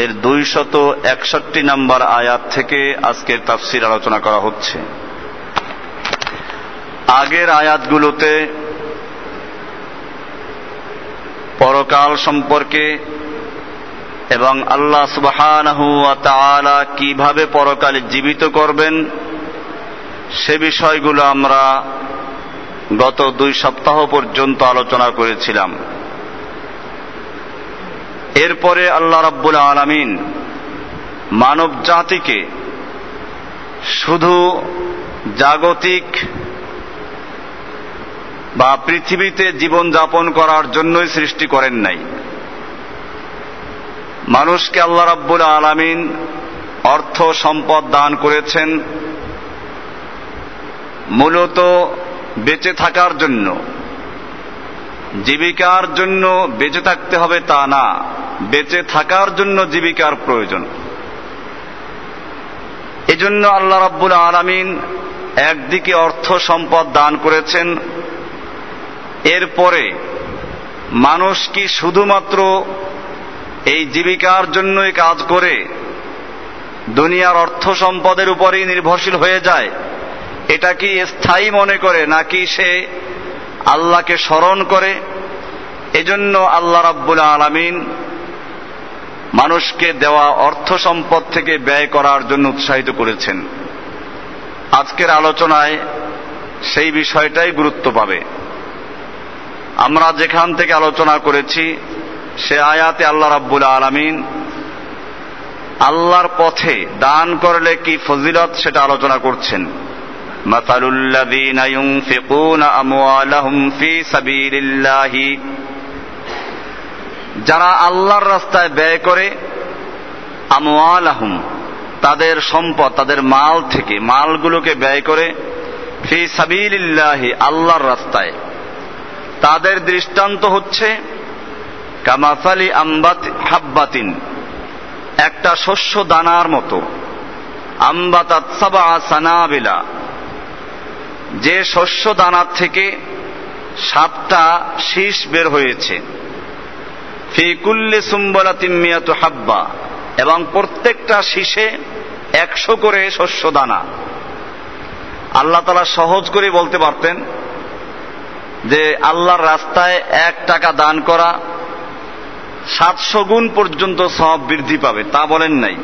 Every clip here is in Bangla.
এর দুইশত একষট্টি নম্বর আয়াত থেকে আজকের তাফসির আলোচনা করা হচ্ছে। আগের আয়াতগুলোতে পরকাল সম্পর্কে এবং আল্লাহ সুবহানাহু কীভাবে পরকালে জীবিত করবেন, সে বিষয়গুলো আমরা গত দুই সপ্তাহ পর্যন্ত আলোচনা করেছিলাম। এরপরে আল্লাহ রাব্বুল আলামিন মানব জাতিকে শুধু জাগতিক বা পৃথিবীতে জীবন যাপন করার জন্যই সৃষ্টি করেন নাই। মানুষকে আল্লাহ রাব্বুল আলামিন অর্থ সম্পদ দান করেছেন মূলত বেঁচে থাকার জন্য। জীবিকার জন্য বেঁচে থাকতে হবে তা না। বেঁচে থাকার জন্য জীবিকার প্রয়োজন। এজন্য আল্লাহ রাব্বুল আলামিন একদিকে অর্থ সম্পদ দান করেছেন, এরপরে মানুষ কি শুধুমাত্র এই জীবিকার জন্যই কাজ করে, দুনিয়ার অর্থ সম্পদের উপরেই নির্ভরশীল হয়ে যায়, এটা কি স্থায়ী মনে করে নাকি সে আল্লাহকে স্মরণ করে? এজন্য আল্লাহ রাব্বুল আলামিন মানুষকে দেওয়া অর্থ সম্পদ থেকে ব্যয় করার জন্য উৎসাহিত করেছেন। আজকের আলোচনায় সেই বিষয়টাই গুরুত্ব পাবে। আমরা যেখান থেকে আলোচনা করেছি, সে আয়াতে আল্লাহ রাব্বুল আলমিন আল্লাহর পথে দান করলে কি ফজিলত সেটা আলোচনা করছেন। মাতালুল্লাযীনা ইউনফিকুনা আমওয়ালাহুম ফী সাবীলিল্লাহি যারা আল্লাহর রাস্তায় ব্যয় করে, আমওয়ালাহুম, তাদের সম্পদ, তাদের মাল থেকে, মালগুলোকে ব্যয় করে, ফি সাবিলিল্লাহি, আল্লাহর রাস্তায়। তাদের দৃষ্টান্ত হচ্ছে, কামাসালি আম্বাত হাব্বাতিন, একটা শস্য দানার মতো। আম্বাতাত সানাবিলা, যে শস্য দানার থেকে সাতটা শীষ বের হয়েছে। ফি সুম্বলা হাব্বা। এবং প্রত্যেকটা শীষে একশো করে শস্য দানা আল্লাহ তালা সহজ করে বলতে পারতেন যে আল্লাহর রাস্তায় এক টাকা দান করা সাতশো গুণ পর্যন্ত সব বৃদ্ধি পাবে, তা বলেন নাই।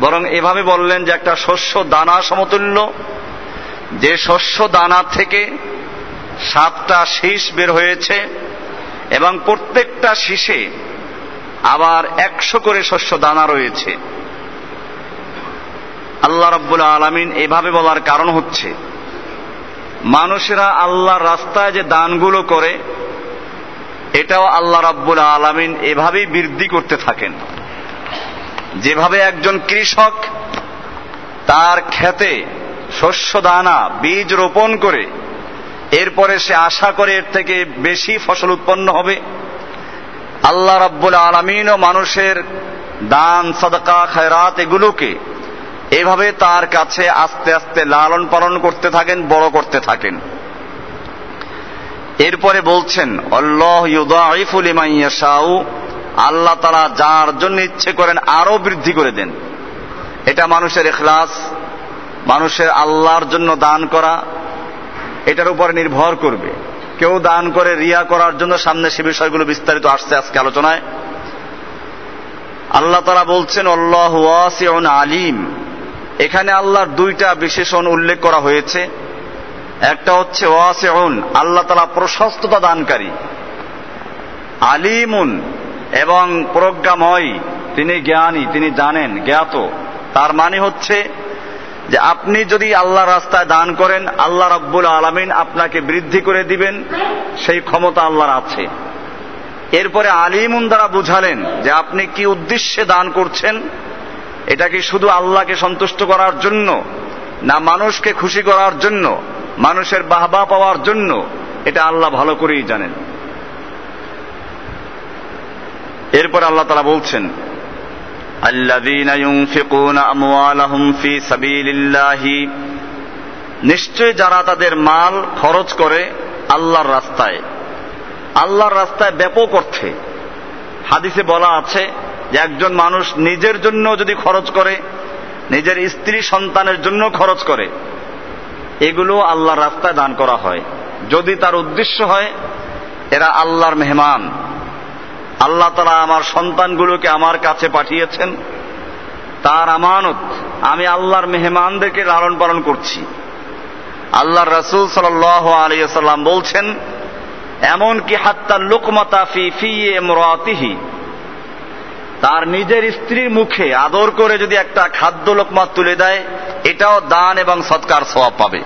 বরং এভাবে বললেন যে একটা শস্য দানা সমতুল্য, যে শস্য দানা থেকে সাতটা শীষ বের হয়েছে এবং প্রত্যেকটা শীষে আবার একশো করে শস্য দানা রয়েছে। আল্লাহ রব্বুল আলমিন এভাবে বলার কারণ হচ্ছে, মানুষেরা আল্লাহর রাস্তায় যে দানগুলো করে, এটাও আল্লাহ রাব্বুল আলমিন এভাবেই বৃদ্ধি করতে থাকেন। যেভাবে একজন কৃষক তার ক্ষেতে শস্য দানা, বীজ রোপণ করে এরপরে সে আশা করে এর থেকে বেশি ফসল উৎপন্ন হবে। আল্লাহ রাব্বুল ও মানুষের দান, সদকা, খায়রাত এগুলোকে এভাবে তার কাছে আস্তে আস্তে লালন পালন করতে থাকেন, বড় করতে থাকেন। এরপরে বলছেন অল্লাহ ইউদাইফুল ইমাইয়াশাউ আল্লাহ তারা যার জন্য ইচ্ছে করেন আরও বৃদ্ধি করে দেন। এটা মানুষের এখলাস মানুষের আল্লাহর জন্য দান করা এটার উপরে নির্ভর করবে। কেউ দান করে রিয়া করার জন্য সামনে সে বিষয়গুলো বিস্তারিত আসছে আজকে আলোচনায়। আল্লাহ তারা বলছেন অল্লাহ আলিম। এখানে আল্লাহর দুইটা বিশেষণ উল্লেখ করা হয়েছে। একটা হচ্ছে ওয়াসিউন, আল্লাহ তালা প্রশস্ততা দানকারী। আলিমুন এবং প্রজ্ঞাময়, তিনি জ্ঞানী, তিনি জানেন, জ্ঞাত। তার মানে হচ্ছে যে আপনি যদি আল্লাহ রাস্তায় দান করেন, আল্লাহ রব্বুল আলমিন আপনাকে বৃদ্ধি করে দিবেন, সেই ক্ষমতা আল্লাহর আছে। এরপরে আলিমুন দ্বারা বুঝালেন যে আপনি কি উদ্দেশ্যে দান করছেন, এটা কি শুধু আল্লাহকে সন্তুষ্ট করার জন্য, না মানুষকে খুশি করার জন্য, মানুষের বাহবা পাওয়ার জন্য, এটা আল্লাহ ভালো করেই জানেন। এরপর আল্লাহ তারা বলছেন নিশ্চয় যারা তাদের মাল খরচ করে আল্লাহর রাস্তায় আল্লাহর রাস্তায় ব্যাপক অর্থে। হাদিসে বলা আছে যে একজন মানুষ নিজের জন্য যদি খরচ করে, নিজের স্ত্রী সন্তানের জন্য খরচ করে, এগুলো আল্লাহর রাস্তায় দান করা হয়। যদি তার উদ্দেশ্য হয়, এরা আল্লাহর মেহমান। আল্লাহ তারা আমার সন্তানগুলোকে আমার কাছে পাঠিয়েছেন। তার আমানত আমি আল্লাহর মেহমানদেরকে লালন পালন করছি। আল্লাহর রসুল সাল আলিয়াল্লাম বলছেন এমন কি হাত্তা লোকমাতা ফি ফি এমরাতিহি তার নিজের স্ত্রীর মুখে আদর করে যদি একটা খাদ্য লোকমা তুলে দেয়, এটাও দান এবং সৎকার সবাব পাবে।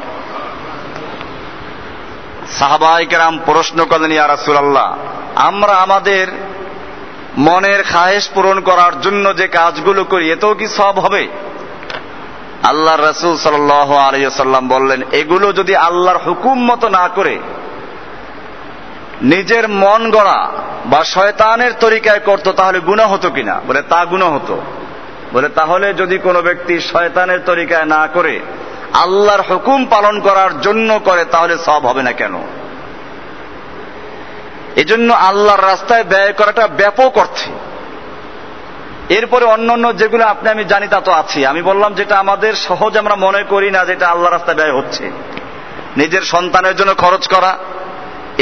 সাহাবাইকেরাম প্রশ্ন করলেন, ইয়া রাসূলুল্লাহ, আমরা আমাদের মনের খায়েশ পূরণ করার জন্য যে কাজগুলো করি, এতেও কি সব হবে? আল্লাহ রসুল সাল আলিয়াল্লাম বললেন, এগুলো যদি আল্লাহর হুকুম মতো না করে, নিজের মন গড়া বা শয়তানের তরিকায় করতো, তাহলে গুণা হতো কিনা? বলে, তা গুণা হতো। বলে, তাহলে যদি কোনো ব্যক্তি শয়তানের তরিকায় না করে, আল্লাহর হুকুম পালন করার জন্য করে, তাহলে সব হবে না কেন? এজন্য আল্লাহর রাস্তায় ব্যয় করাটা ব্যাপক অর্থে। এরপরে অন্য অন্য যেগুলো আপনি, আমি জানি তা তো আছি। আমি বললাম যেটা আমাদের সহজ, আমরা মনে করি না যেটা আল্লাহ রাস্তায় ব্যয় হচ্ছে। নিজের সন্তানের জন্য খরচ করা,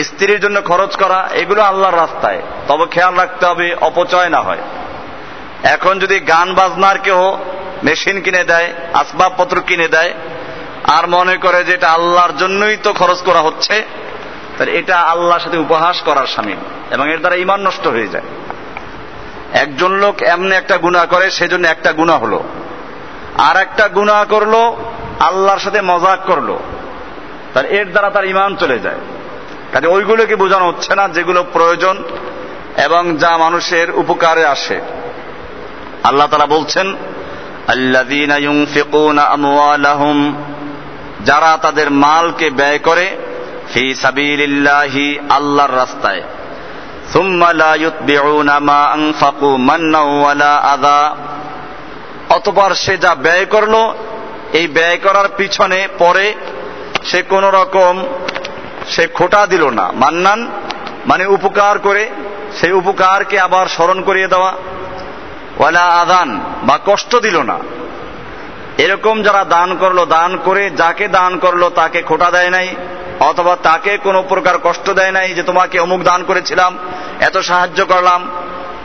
স্ত্রীর জন্য খরচ করা, এগুলো আল্লাহর রাস্তায়। তবে খেয়াল রাখতে হবে, অপচয় না হয়। এখন যদি গান বাজনার কেউ মেশিন কিনে দেয়, আসবাবপত্র কিনে দেয়, আর মনে করে যে এটা আল্লাহর জন্যই তো খরচ করা হচ্ছে এটা আল্লাহর সাথে উপহাস করার সামিল এবং এর দ্বারা ইমান নষ্ট হয়ে যায়। একজন লোক এমনি একটা গুণা করে, সেজন্য একটা গুণা হলো। আর একটা গুণা করল, আল্লাহর সাথে মজাক করল। তার এর দ্বারা তার ইমান চলে যায়। কাজে ওইগুলোকে বোঝানো হচ্ছে না, যেগুলো প্রয়োজন এবং যা মানুষের উপকারে আসে। আল্লাহ তারা বলছেন যারা তাদের মালকে ব্যয় করে ফি সাবিলিল্লাহি, আল্লাহর রাস্তায়। অতপর সে যা ব্যয় করল, এই ব্যয় করার পিছনে পরে সে কোন রকম সে খোটা দিল না। মান্নান মানে উপকার করে সেই উপকারকে আবার স্মরণ করিয়ে দেওয়া। ওয়ালা আদান বা কষ্ট দিল না। এরকম যারা দান করল, দান করে যাকে দান করল, তাকে খোটা দেয় নাই। অথবা তাকে কোনো প্রকার কষ্ট দেয় নাই যে তোমাকে অমুক দান করেছিলাম, এত সাহায্য করলাম,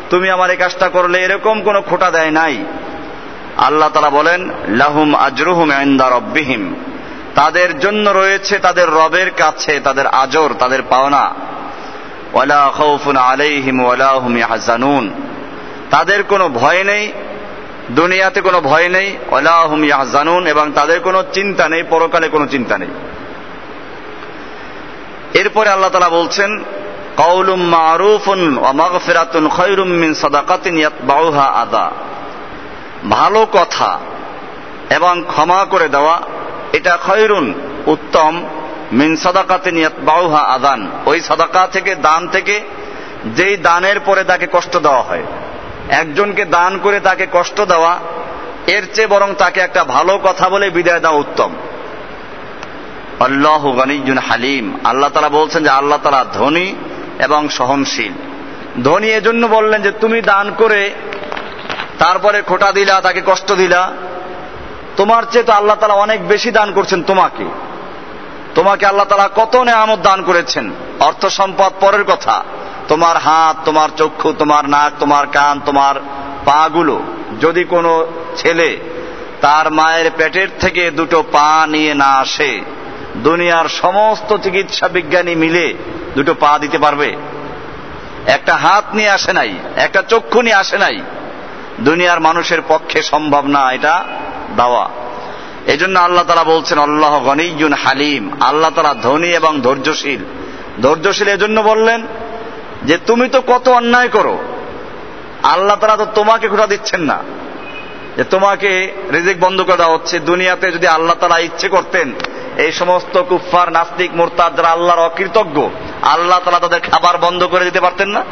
তুমি আমার এই কাজটা করলে এরকম কোনো খোটা দেয় নাই। আল্লাহ তালা বলেন, লাহুম আজরুহুম ইনদা রব্বিহিম। তাদের জন্য রয়েছে তাদের রবের কাছে তাদের আজর, তাদের পাওনা। ওয়ালা খাউফুন আলাইহিম ওয়ালা হুম ইয়াহজানুন। তাদের কোনো ভয় নেই, দুনিয়াতে কোনো ভয় নেই, ওয়ালা হুম ইয়াহজানুন এবং তাদের কোনো চিন্তা নেই, পরকালে কোনো চিন্তা নেই। এরপরে আল্লাহ তালা বলছেন মারুফুন মিন সাদাকাতিন ইয়াতবাউহা আদা। ভালো কথা এবং ক্ষমা করে দেওয়া, এটা খৈরুন উত্তম, মিন সাদাকাতে বাউহা আদান। ওই সাদাকা থেকে, দান থেকে যেই দানের পরে তাকে কষ্ট দেওয়া হয়। একজনকে দান করে তাকে কষ্ট দেওয়া, এর চেয়ে বরং তাকে একটা ভালো কথা বলে বিদায় দেওয়া উত্তম। আল্লাহ গনিজুন হালিম। আল্লাহ তালা বলছেন যে আল্লাহ তালা ধনী এবং সহনশীল। ধনী এজন্য বললেন যে তুমি দান করে তারপরে খোটা দিলা, তাকে কষ্ট দিলা। তোমার চেয়ে তো আল্লাহ তালা অনেক বেশি দান করছেন তোমাকে। তোমাকে আল্লাহ তালা কত নেয়ামত দান করেছেন। অর্থ সম্পদ পরের কথা। তোমার হাত, তোমার চক্ষু, তোমার নাক, তোমার কান, তোমার পা গুলো যদি কোনো ছেলে তার মায়ের পেটের থেকে দুটো পা নিয়ে না আসে দুনিয়ার সমস্ত চিকিৎসা বিজ্ঞানী মিলে দুটো পা দিতে পারবে। একটা হাত নিয়ে আসে নাই, একটা চক্ষু নিয়ে আসে নাই। দুনিয়ার মানুষের পক্ষে সম্ভব না এটা দাওয়া। এই জন্য আল্লাহ তালা বলছেন, আল্লাহ গনিজুন হালিম। আল্লাহ তালা ধনী এবং ধৈর্যশীল। ধৈর্যশীল এজন্য বললেন যে, তুমি তো কত অন্যায় করো। আল্লাহ তালা তো তোমাকে খোটা দিচ্ছেন না। যে তোমাকে রিজিক বন্ধ করে দেওয়া হচ্ছে। দুনিয়াতে যদি আল্লাহ তালা ইচ্ছে করতেন এই সমস্ত কুফার নাস্তিক মোরতাদ যারা আল্লাহর অকৃতজ্ঞ। আল্লাহ তালা তাদের খাবার বন্ধ করে দিতে পারতেন না।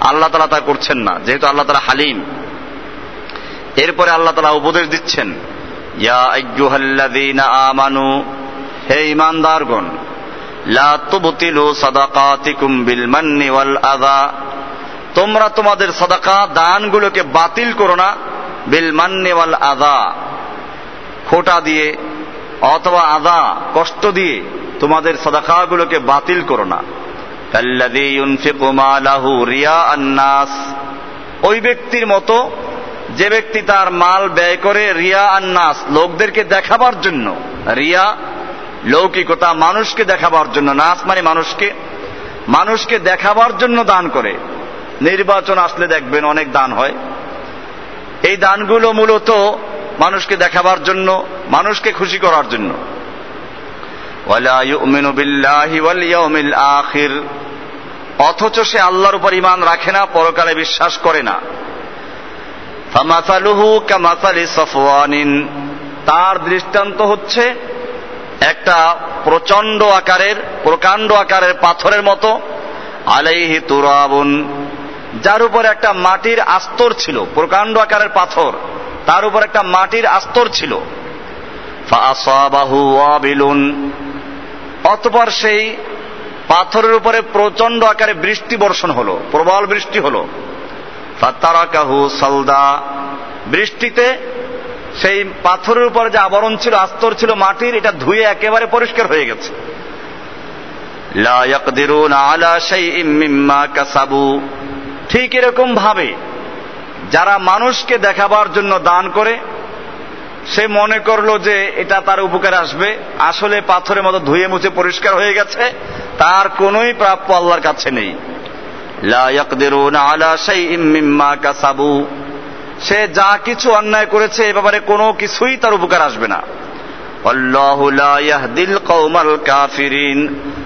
আল্লাহ তালা তা করছেন না, যেহেতু আল্লাহ তালা হালিম। এরপরে আল্লাহ তালা উপদেশ দিচ্ছেন, ইয়া আমানু, হে আযা, তোমরা তোমাদের সাদাকা দানগুলোকে বাতিল করো না, বিল মান্নি ওয়াল আযা, খোটা দিয়ে অথবা আদা, কষ্ট দিয়ে তোমাদের সাদাকাগুলোকে বাতিল করো না। কাল্লাযী ইউনফিকু মালাহু রিয়াআন নাস ওই ব্যক্তির মতো যে ব্যক্তি তার মাল ব্যয় করে রিয়া আন্নাস, লোকদেরকে দেখাবার জন্য। রিয়া, লৌকিকতা মানুষকে দেখাবার জন্য, নাস মানে মানুষকে। মানুষকে দেখাবার জন্য দান করে। নির্বাচন আসলে দেখবেন অনেক দান হয়। এই দানগুলো মূলত মানুষকে দেখাবার জন্য, মানুষকে খুশি করার জন্য। আখির। অথচ সে আল্লাহর উপর ইমান রাখে না, পরকালে বিশ্বাস করে না। তার দৃষ্টান্ত হচ্ছে একটা প্রচণ্ড আকারের, প্রকাণ্ড আকারের পাথরের মতো, আলাইহি তুরাবুন, যার উপর একটা মাটির আস্তর ছিল, প্রকাণ্ড আকারের পাথর। তার উপর একটা মাটির আস্তর ছিল। অতপর সেই পাথরের উপরে প্রচণ্ড আকারে বৃষ্টি বর্ষণ হলো, প্রবল বৃষ্টি হলো। ফাতারাকাহু সালদা। বৃষ্টিতে সেই পাথরের উপর যে আবরণ ছিল, আস্তর ছিল মাটির, এটা ধুয়ে একেবারে পরিষ্কার হয়ে গেছে। ঠিক এরকম ভাবে যারা মানুষকে দেখাবার জন্য দান করে, সে মনে করল যে এটা তার উপকার আসবে। আসলে পাথরের মতো ধুয়ে মুছে পরিষ্কার হয়ে গেছে, তার কোনোই প্রাপ্য আল্লাহর কাছে নেই। সে যা কিছু অন্যায় করেছে, এ ব্যাপারে কোনো কিছুই তার উপকার আসবে না।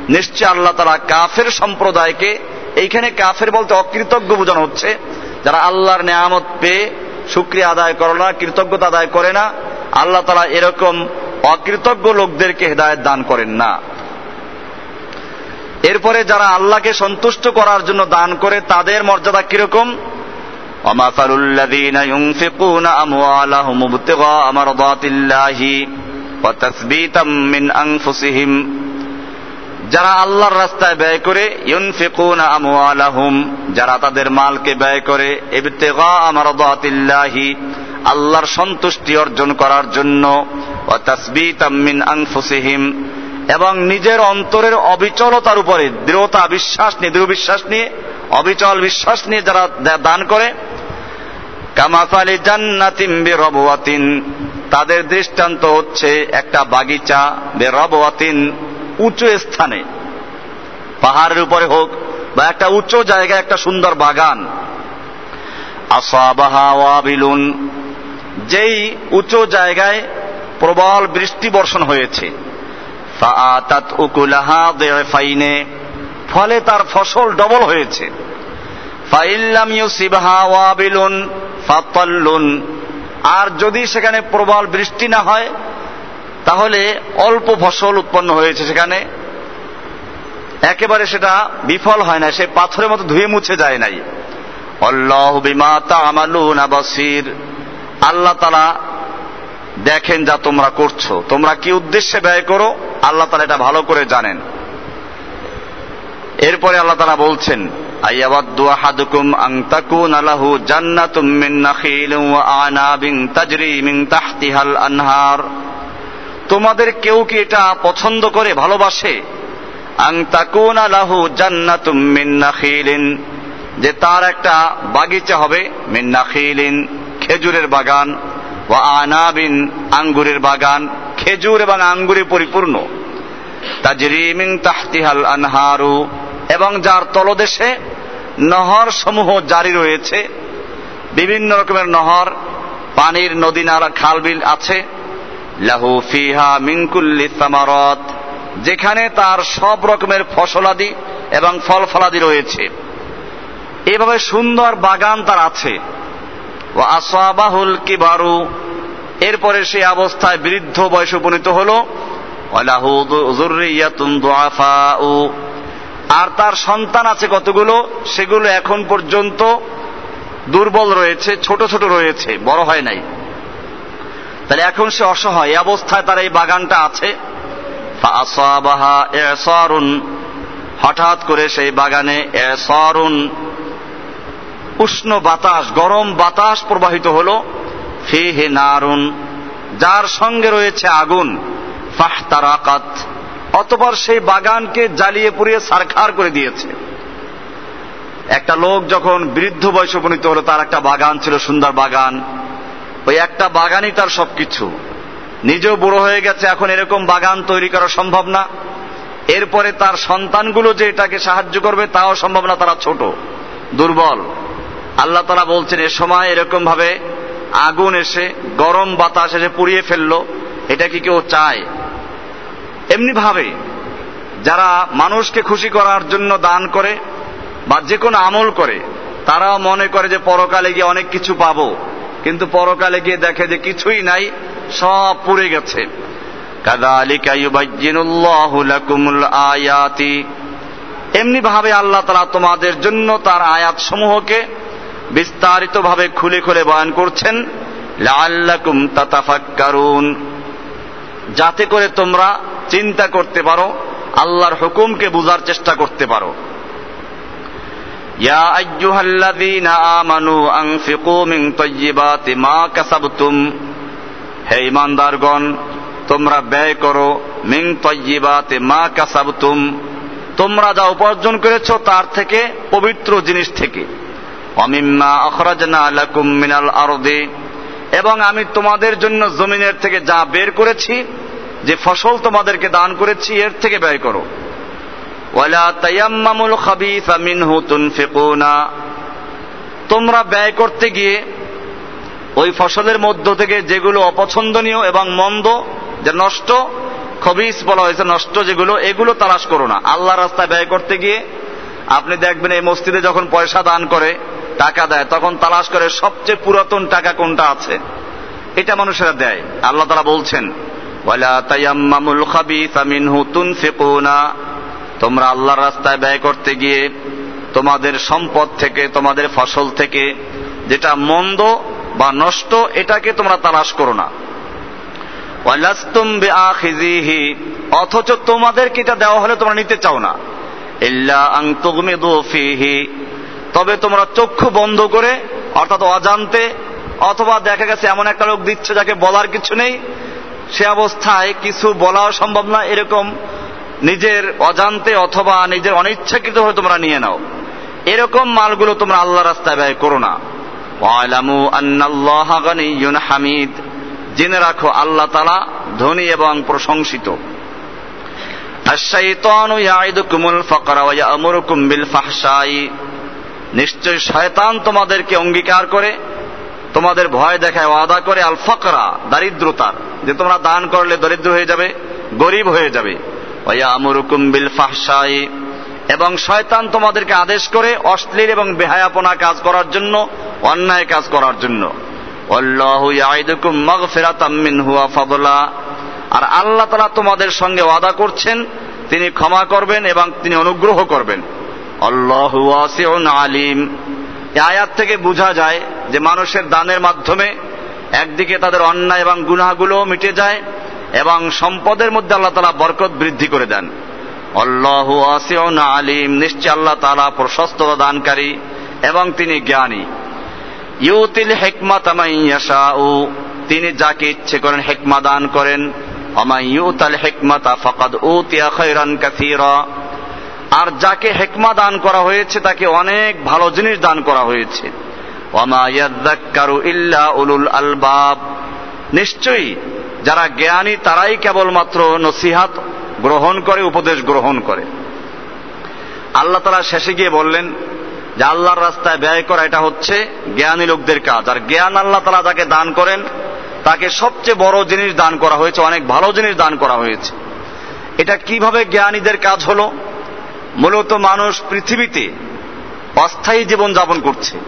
নিশ্চয় আল্লাহ তারা কাফের সম্প্রদায়কে এইখানে কাফের বলতে অকৃতজ্ঞ বোঝানো হচ্ছে। যারা আল্লাহর নেয়ামত পেয়ে শুক্রিয়া আদায় করে না কৃতজ্ঞতা আদায় করে না আল্লাহ তালা এরকম অকৃতজ্ঞ লোকদেরকে হেদায়ত দান করেন না এরপরে যারা আল্লাহকে সন্তুষ্ট করার জন্য দান করে তাদের মর্যাদা কিরকম ومثل الذين ينفقون أموالهم ابتغاء مرضات الله وتثبيتا من أنفسهم যারা আল্লাহর রাস্তায় ব্যয় করে, ইউনফিকুনা আমওয়ালাহুম, যারা তাদের মালকে ব্যয় করে, ইবতিগা মারদাতিল্লাহি, আল্লাহর সন্তুষ্টি অর্জন করার জন্য ও তাসবিতাম মিন আনফুসিহিম, এবং নিজের অন্তরের অবিচলতার উপরে, দৃঢ়তা বিশ্বাস নিয়ে, দৃঢ় বিশ্বাস নিয়ে, অবিচল বিশ্বাস নিয়ে যারা দান করে কামাফালি জান্নাতিম বেরবাতিন তাদের দৃষ্টান্ত হচ্ছে একটা বাগিচা বেরবাতিন উঁচু স্থানে। পাহাড়ের উপরে হোক বা একটা উঁচু জায়গায় একটা সুন্দর বাগান। আসাবাহা ওয়াবিলুন, যেই উঁচু জায়গায় প্রবল বৃষ্টি বর্ষণ হয়েছে। ফাইনে ফলে তার ফসল ডবল হয়েছে। আর যদি সেখানে প্রবল বৃষ্টি না হয় তাহলে অল্প ফসল উৎপন্ন হয়েছে সেখানে। একেবারে সেটা বিফল হয় না, সে পাথরের মতো ধুয়ে মুছে যায় নাই। অল্লাহ বিমা তামালুন বাসির। আল্লাহ তালা দেখেন যা তোমরা করছ। তোমরা কি উদ্দেশ্যে ব্যয় করো? আল্লাহ তালা এটা ভালো করে জানেন। এরপরে আল্লাহ তালা বলছেন আয়াবাদ্দু আহাদুকুম আং তাকুন আলাহু জান্নাতুম নাখিলিন তাজরি মিন তাহতিহাল আনহার। তোমাদের কেউ কি এটা পছন্দ করে, ভালোবাসে? আং যে তার একটা বাগিচা হবে, মিন নাখিলিন, খেজুরের বাগান, ওয়া আনাবিন, আঙ্গুরের বাগান, খেজুর এবং আঙ্গুরে পরিপূর্ণ। তাজরি মিন তাহতিহাল আনহারু, এবং যার তলদেশে নহর সমূহ জারি রয়েছে। বিভিন্ন রকমের নহর, পানির নদী নালা, খালবিল আছে। লাহু ফিহা মিনকুল্লি সামারত, যেখানে তার সব রকমের ফসলাদি এবং ফল ফলাদি রয়েছে। এভাবে সুন্দর বাগান তার আছে। ও আসাবাহুল কিবারু, এরপরে সে অবস্থায় বৃদ্ধ বয়সে উপনীত হল। আর তার সন্তান আছে কতগুলো? সেগুলো এখন পর্যন্ত দুর্বল রয়েছে, ছোট ছোট রয়েছে, বড় হয় নাই। তাহলে এখন সে অসহায় এই অবস্থায় তার এই বাগানটা আছে। হঠাৎ করে সেই বাগানে উষ্ণ বাতাস, গরম বাতাস প্রবাহিত হল। ফিহে নারুন, যার সঙ্গে রয়েছে আগুন। ফাহতারাকাত, অতপর সেই বাগানকে জ্বালিয়ে পুড়িয়ে সারখার করে দিয়েছে। একটা লোক যখন বৃদ্ধ বয়স উপনীত হলো, তার একটা বাগান ছিল সুন্দর বাগান। ওই একটা বাগানই তার সবকিছু। নিজেও বুড়ো হয়ে গেছে, এখন এরকম বাগান তৈরি করা সম্ভব না। এরপরে তার সন্তানগুলো যে এটাকে সাহায্য করবে, তাও সম্ভব না, তারা ছোট, দুর্বল। আল্লাহ তারা বলছেন, এ সময় এরকম ভাবে আগুন এসে, গরম বাতাস এসে পুড়িয়ে ফেলল, এটা কি কেউ চায়? এমনি ভাবে যারা মানুষকে খুশি করার জন্য দান করে বা যে কোনো আমল করে, তারাও মনে করে যে পরকালে গিয়ে অনেক কিছু পাবো। কিন্তু পরকালে গিয়ে দেখে যে কিছুই নাই, সব পুড়ে গেছে। আয়াতি। এমনি ভাবে আল্লাহ তারা তোমাদের জন্য তার আয়াত সমূহকে বিস্তারিত ভাবে খুলে খুলে বয়ান করছেন যাতে করে তোমরা চিন্তা করতে পারো, আল্লাহর হুকুমকে বুঝার চেষ্টা করতে পারো। ইয়া আইয়ুহাল্লাযীনা আমানু আনফিকু মিন তাইয়্যিবাতি মা কাসাবতুম হে ইমানদারগণ, তোমরা ব্যয় করো মিন তাইয়্যিবাতি মা কাসাবতুম তোমরা যা উপার্জন করেছ তার থেকে পবিত্র জিনিস থেকে। অমিম্মা আখরাজনা লাকুম মিনাল আরদি। এবং আমি তোমাদের জন্য জমিনের থেকে যা বের করেছি, যে ফসল তোমাদেরকে দান করেছি, এর থেকে ব্যয় করো। ওয়ালা তায়াম্মামুল খাবিসা মিনহু তুনফিকুনা। তোমরা ব্যয় করতে গিয়ে ওই ফসলের মধ্য থেকে যেগুলো অপছন্দনীয় এবং মন্দ, যে নষ্ট, খবিস বলা হয়েছে নষ্ট যেগুলো, এগুলো তালাশ করো না। আল্লাহ রাস্তায় ব্যয় করতে গিয়ে আপনি দেখবেন এই মসজিদে যখন পয়সা দান করে, টাকা দেয়, তখন তালাশ করে সবচেয়ে পুরাতন টাকা কোনটা আছে। এটা মানুষেরা দেয়। আল্লাহ তারা বলছেন, ওয়ালা তায়াম্মামুল খাবিসা মিনহু তুনফিকুনা। তোমরা আল্লাহর রাস্তায় ব্যয় করতে গিয়ে তোমাদের সম্পদ থেকে, তোমাদের ফসল থেকে যেটা মন্দ বা নষ্ট, এটাকে তোমরা তালাশ করো না। অথচ তোমাদেরকে এটা দেওয়া হলে তোমরা নিতে চাও না। তবে তোমরা চক্ষু বন্ধ করে, অর্থাৎ অজান্তে, অথবা দেখা গেছে এমন একটা লোক দিচ্ছে যাকে বলার কিছু নেই, সে অবস্থায় কিছু বলাও সম্ভব না, এরকম নিজের অজান্তে অথবা নিজের অনিচ্ছাকৃত হয়ে তোমরা নিয়ে নাও। এরকম মালগুলো তোমরা আল্লাহ রাস্তায় ব্যয় করো না। হামিদ। জেনে রাখো, আল্লাহ তালা ধনী এবং প্রশংসিত। নিশ্চয় শয়তান তোমাদেরকে অঙ্গীকার করে, তোমাদের ভয় দেখায় ওয়াদা করে আল ফকরা দারিদ্রতার। যে তোমরা দান করলে দরিদ্র হয়ে যাবে, গরিব হয়ে যাবে। ওয়া ইয়া'মুরুকুম বিল ফাহশাই। এবং শয়তান তোমাদেরকে আদেশ করে অশ্লীল এবং বেহায়াপনা কাজ করার জন্য, অন্যায় কাজ করার জন্য। আর আল্লাহ তাআলা তোমাদের সঙ্গে ওয়াদা করছেন, তিনি ক্ষমা করবেন এবং তিনি অনুগ্রহ করবেন। ওয়াসিউন আলিম। আয়াত থেকে বোঝা যায় যে মানুষের দানের মাধ্যমে একদিকে তাদের অন্যায় এবং গুনাহগুলো মিটে যায় এবং সম্পদের মধ্যে আল্লাহ তালা বরকত বৃদ্ধি করে দেন। ওয়াসিউন আলিম, নিশ্চয় আল্লাহ তালা প্রশস্ততা দানকারী এবং তিনি জ্ঞানী। ইউতিল হেকমাত ইয়াশাউ, তিনি যাকে ইচ্ছে করেন হেকমা দান করেন। আমাই ইউতাল হেকমাতা ফাকাদ উতিয়া আর যাকে হেকমা দান করা হয়েছে তাকে অনেক ভালো জিনিস দান করা হয়েছে। ওয়ামা ইয়াদ্দাক্কারু ইল্লা উলুল আলবাব, নিশ্চয়ই যারা জ্ঞানী, তারাই কেবলমাত্র নসিহাত গ্রহণ করে, উপদেশ গ্রহণ করে। আল্লাহ তারা শেষে গিয়ে বললেন যে আল্লাহর রাস্তায় ব্যয় করা, এটা হচ্ছে জ্ঞানী লোকদের কাজ। আর জ্ঞান আল্লাহ তারা যাকে দান করেন, তাকে সবচেয়ে বড় জিনিস দান করা হয়েছে, অনেক ভালো জিনিস দান করা হয়েছে। এটা কীভাবে জ্ঞানীদের কাজ হলো? মূলত মানুষ পৃথিবীতে অস্থায়ী জীবন যাপন করছে।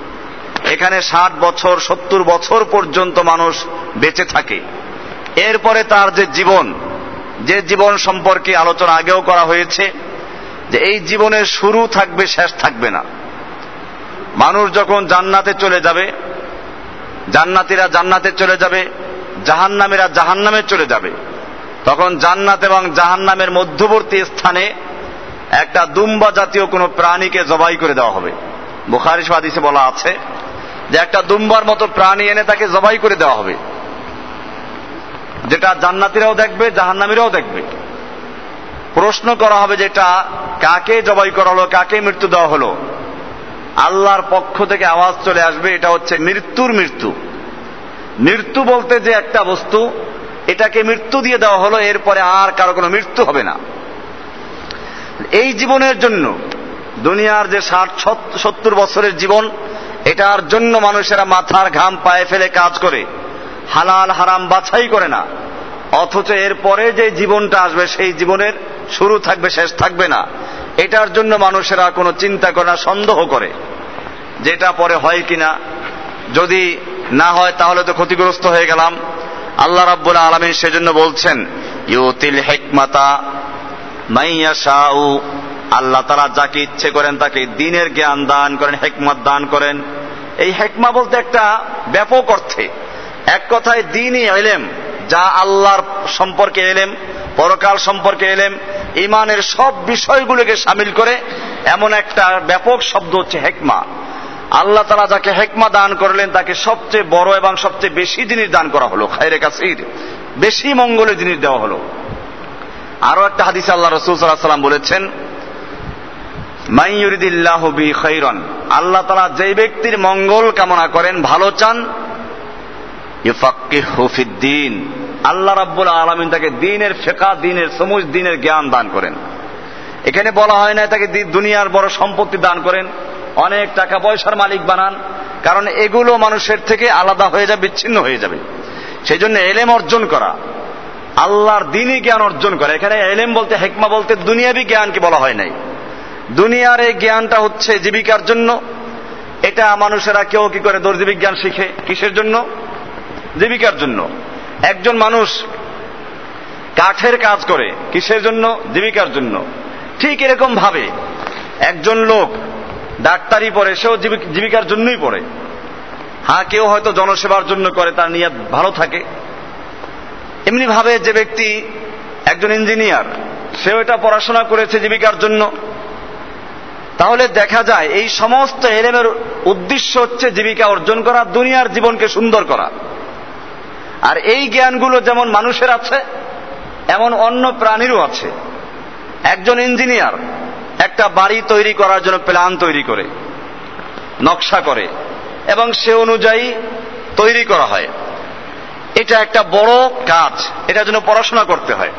এখানে ষাট বছর, সত্তর বছর পর্যন্ত মানুষ বেঁচে থাকে। এরপরে তার যে জীবন যে জীবন সম্পর্কে আলোচনা আগেও করা হয়েছে, যে এই জীবনের শুরু থাকবে, শেষ থাকবে না। মানুষ যখন জান্নাতে চলে যাবে, জান্নাতিরা জান্নাতে চলে যাবে, জাহান্নামীরা জাহান্নামে চলে যাবে, তখন জান্নাত এবং জাহান্নামের মধ্যবর্তী স্থানে একটা দুম্বা জাতীয় কোনো প্রাণীকে জবাই করে দেওয়া হবে। বুখারি হাদিসে বলা আছে যে একটা দুম্বার মতো প্রাণী এনে তাকে জবাই করে দেওয়া হবে। যেটা জান্নাতিরাও দেখবে, জাহান্নামীরাও দেখবে। প্রশ্ন করা হবে যেটা কাকে জবাই করা হলো, কাকে মৃত্যু দেওয়া হলো। আল্লাহর পক্ষ থেকে আওয়াজ চলে আসবে, এটা হচ্ছে মৃত্যুর মৃত্যু। মৃত্যু বলতে যে একটা বস্তু, এটাকে মৃত্যু দিয়ে দেওয়া হলো, এরপরে আর কারও কোনো মৃত্যু হবে না। এই জীবনের জন্য, দুনিয়ার যে ষাট সত্তর বছরের জীবন, এটার জন্য মানুষেরা মাথার ঘাম পায়ে ফেলে কাজ করে। হালাল হারাম বাছাই করে না। অথচ এরপরে যে জীবনটা আসবে, সেই জীবনের শুরু থাকবে, শেষ থাকবে না। এটার জন্য মানুষেরা কোনো চিন্তা করে না, সন্দেহ করে। যেটা পরে হয় কিনা, যদি না হয় তাহলে তো ক্ষতিগ্রস্ত হয়ে গেলাম। আল্লাহ রাব্বুল আলমী সেজন্য বলছেন, ইউতিল হেকমাতা মাইয়া শাউ আল্লাহ তারা যাকে ইচ্ছে করেন তাকে দিনের জ্ঞান দান করেন, হেকমত দান করেন। এই হেকমা বলতে একটা ব্যাপক অর্থে এক কথায় দিনই এলেম, যা আল্লাহর সম্পর্কে এলেম, পরকাল সম্পর্কে এলেম ইমানের সব বিষয়গুলোকে সামিল করে এমন একটা ব্যাপক শব্দ হচ্ছে হেকমা। আল্লাহ তালা যাকে হেকমা দান করলেন, তাকে সবচেয়ে বড় এবং সবচেয়ে বেশি জিনিস দান করা হলো খাইরে কাসির। বেশি মঙ্গলের জিনিস দেওয়া হলো। আরও একটা হাদিসে আল্লাহ রসুল সাল্লাহ সাল্লাম বলেছেন মাইয়ুরিদিল্লাহ বি খৈরন আল্লাহ তালা যেই ব্যক্তির মঙ্গল কামনা করেন, ভালো চান হুফিদ্দিন আল্লাহ রাব্বুল আলমিন তাকে দিনের ফেকা, দিনের সমুজ দিনের জ্ঞান দান করেন। এখানে বলা হয় না, তাকে দুনিয়ার বড় সম্পত্তি দান করেন। অনেক টাকা পয়সার মালিক বানান। কারণ এগুলো মানুষের থেকে আলাদা হয়ে যাবে, বিচ্ছিন্ন হয়ে যাবে। সেই জন্য এলেম অর্জন করা, আল্লাহর দিনই জ্ঞান অর্জন করা। এখানে এলেম বলতে, হেকমা বলতে, দুনিয়াবি জ্ঞানকে বলা হয় নাই। দুনিয়ার এই জ্ঞানটা হচ্ছে জীবিকার জন্য। এটা মানুষেরা কেউ কি করে দর্জি বিজ্ঞান শিখে? কিসের জন্য? জীবিকার জন্য। একজন মানুষ কাঠের কাজ করে, কিসের জন্য? জীবিকার জন্য। ঠিক এরকম ভাবে একজন লোক ডাক্তারি পড়ে, সেও জীবিকার জন্যই পড়ে। হ্যাঁ কেউ হয়তো জনসেবার জন্য করে, তার নিয়াত ভালো থাকে। এমনি ভাবে যে ব্যক্তি একজন ইঞ্জিনিয়ার, সেও এটা পড়াশোনা করেছে জীবিকার জন্য। তাহলে দেখা যায়, এই সমস্ত এলেমের উদ্দেশ্য হচ্ছে জীবিকা অর্জন করা, দুনিয়ার জীবনকে সুন্দর করা। আর এই জ্ঞানগুলো যেমন মানুষের আছে, এমন অন্য প্রাণীরও আছে। একজন ইঞ্জিনিয়ার একটা বাড়ি তৈরি করার জন্য প্ল্যান তৈরি করে, নকশা করে, এবং সে অনুযায়ী তৈরি করা হয়। এটা একটা বড় কাজ এটার জন্য পড়াশোনা করতে হয়।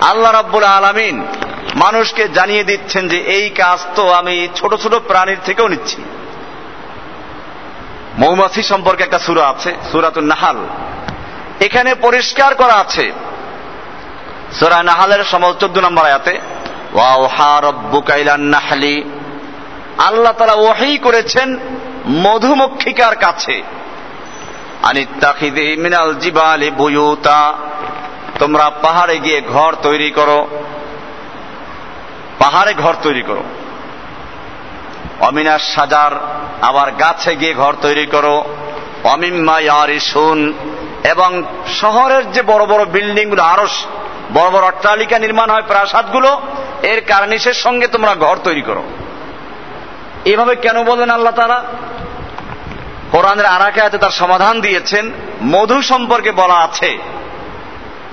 আল্লাহ রাব্বুল আলামিন মানুষকে জানিয়ে দিচ্ছেন যে এই কাজ তো আমি ছোট ছোট প্রাণীর থেকেও নিচ্ছি। মৌমাছি সম্পর্কে একটা সুরা আছে সুরাতুল নাহাল। এখানে পরিষ্কার করা আছে। সুরা নাহালের সময় চোদ্দ নম্বর আয়াতে, ওয়াওহা রব্বুকা ইলান নাহলি। আল্লাহ তারা ওয়াহি করেছেন মধুমক্ষিকার কাছে। আনিত্তাখিদে মিনাল জিবালে বুয়ুতা। তোমরা পাহাড়ে গিয়ে ঘর তৈরি করো। পাহাড়ে ঘর তৈরি করো। অমিনার সাজার আবার গাছে গিয়ে ঘর তৈরি করো। অমিম্মা ইয়ারিসুন এবং শহরের যে বড় বড় বিল্ডিংগুলো আরও বড় বড় অট্টালিকা নির্মাণ হয়, প্রাসাদগুলো, এর কার্নিসের সঙ্গে তোমরা ঘর তৈরি করো। এভাবে কেন বললেন আল্লাহ তারা কোরআনের আরাকায়াতে তার সমাধান দিয়েছেন, মধু সম্পর্কে বলা আছে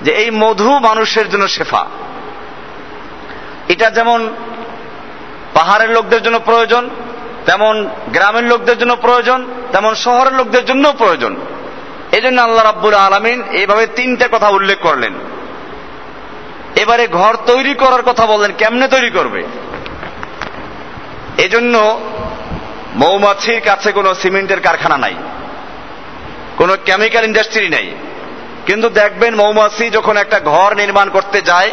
যে এই মধু মানুষের জন্য শেফা। এটা যেমন পাহাড়ের লোকদের জন্য প্রয়োজন, তেমন গ্রামের লোকদের জন্য প্রয়োজন, তেমন শহরের লোকদের জন্য প্রয়োজন। এই জন্য আল্লাহ রাব্বুল আলমিন এইভাবে তিনটা কথা উল্লেখ করলেন। এবারে ঘর তৈরি করার কথা বললেন, কেমনে তৈরি করবে? এজন্য মৌমাছির কাছে কোনো সিমেন্টের কারখানা নাই, কোনো কেমিক্যাল ইন্ডাস্ট্রি নেই। কিন্তু দেখবেন মৌমাছি যখন একটা ঘর নির্মাণ করতে যায়,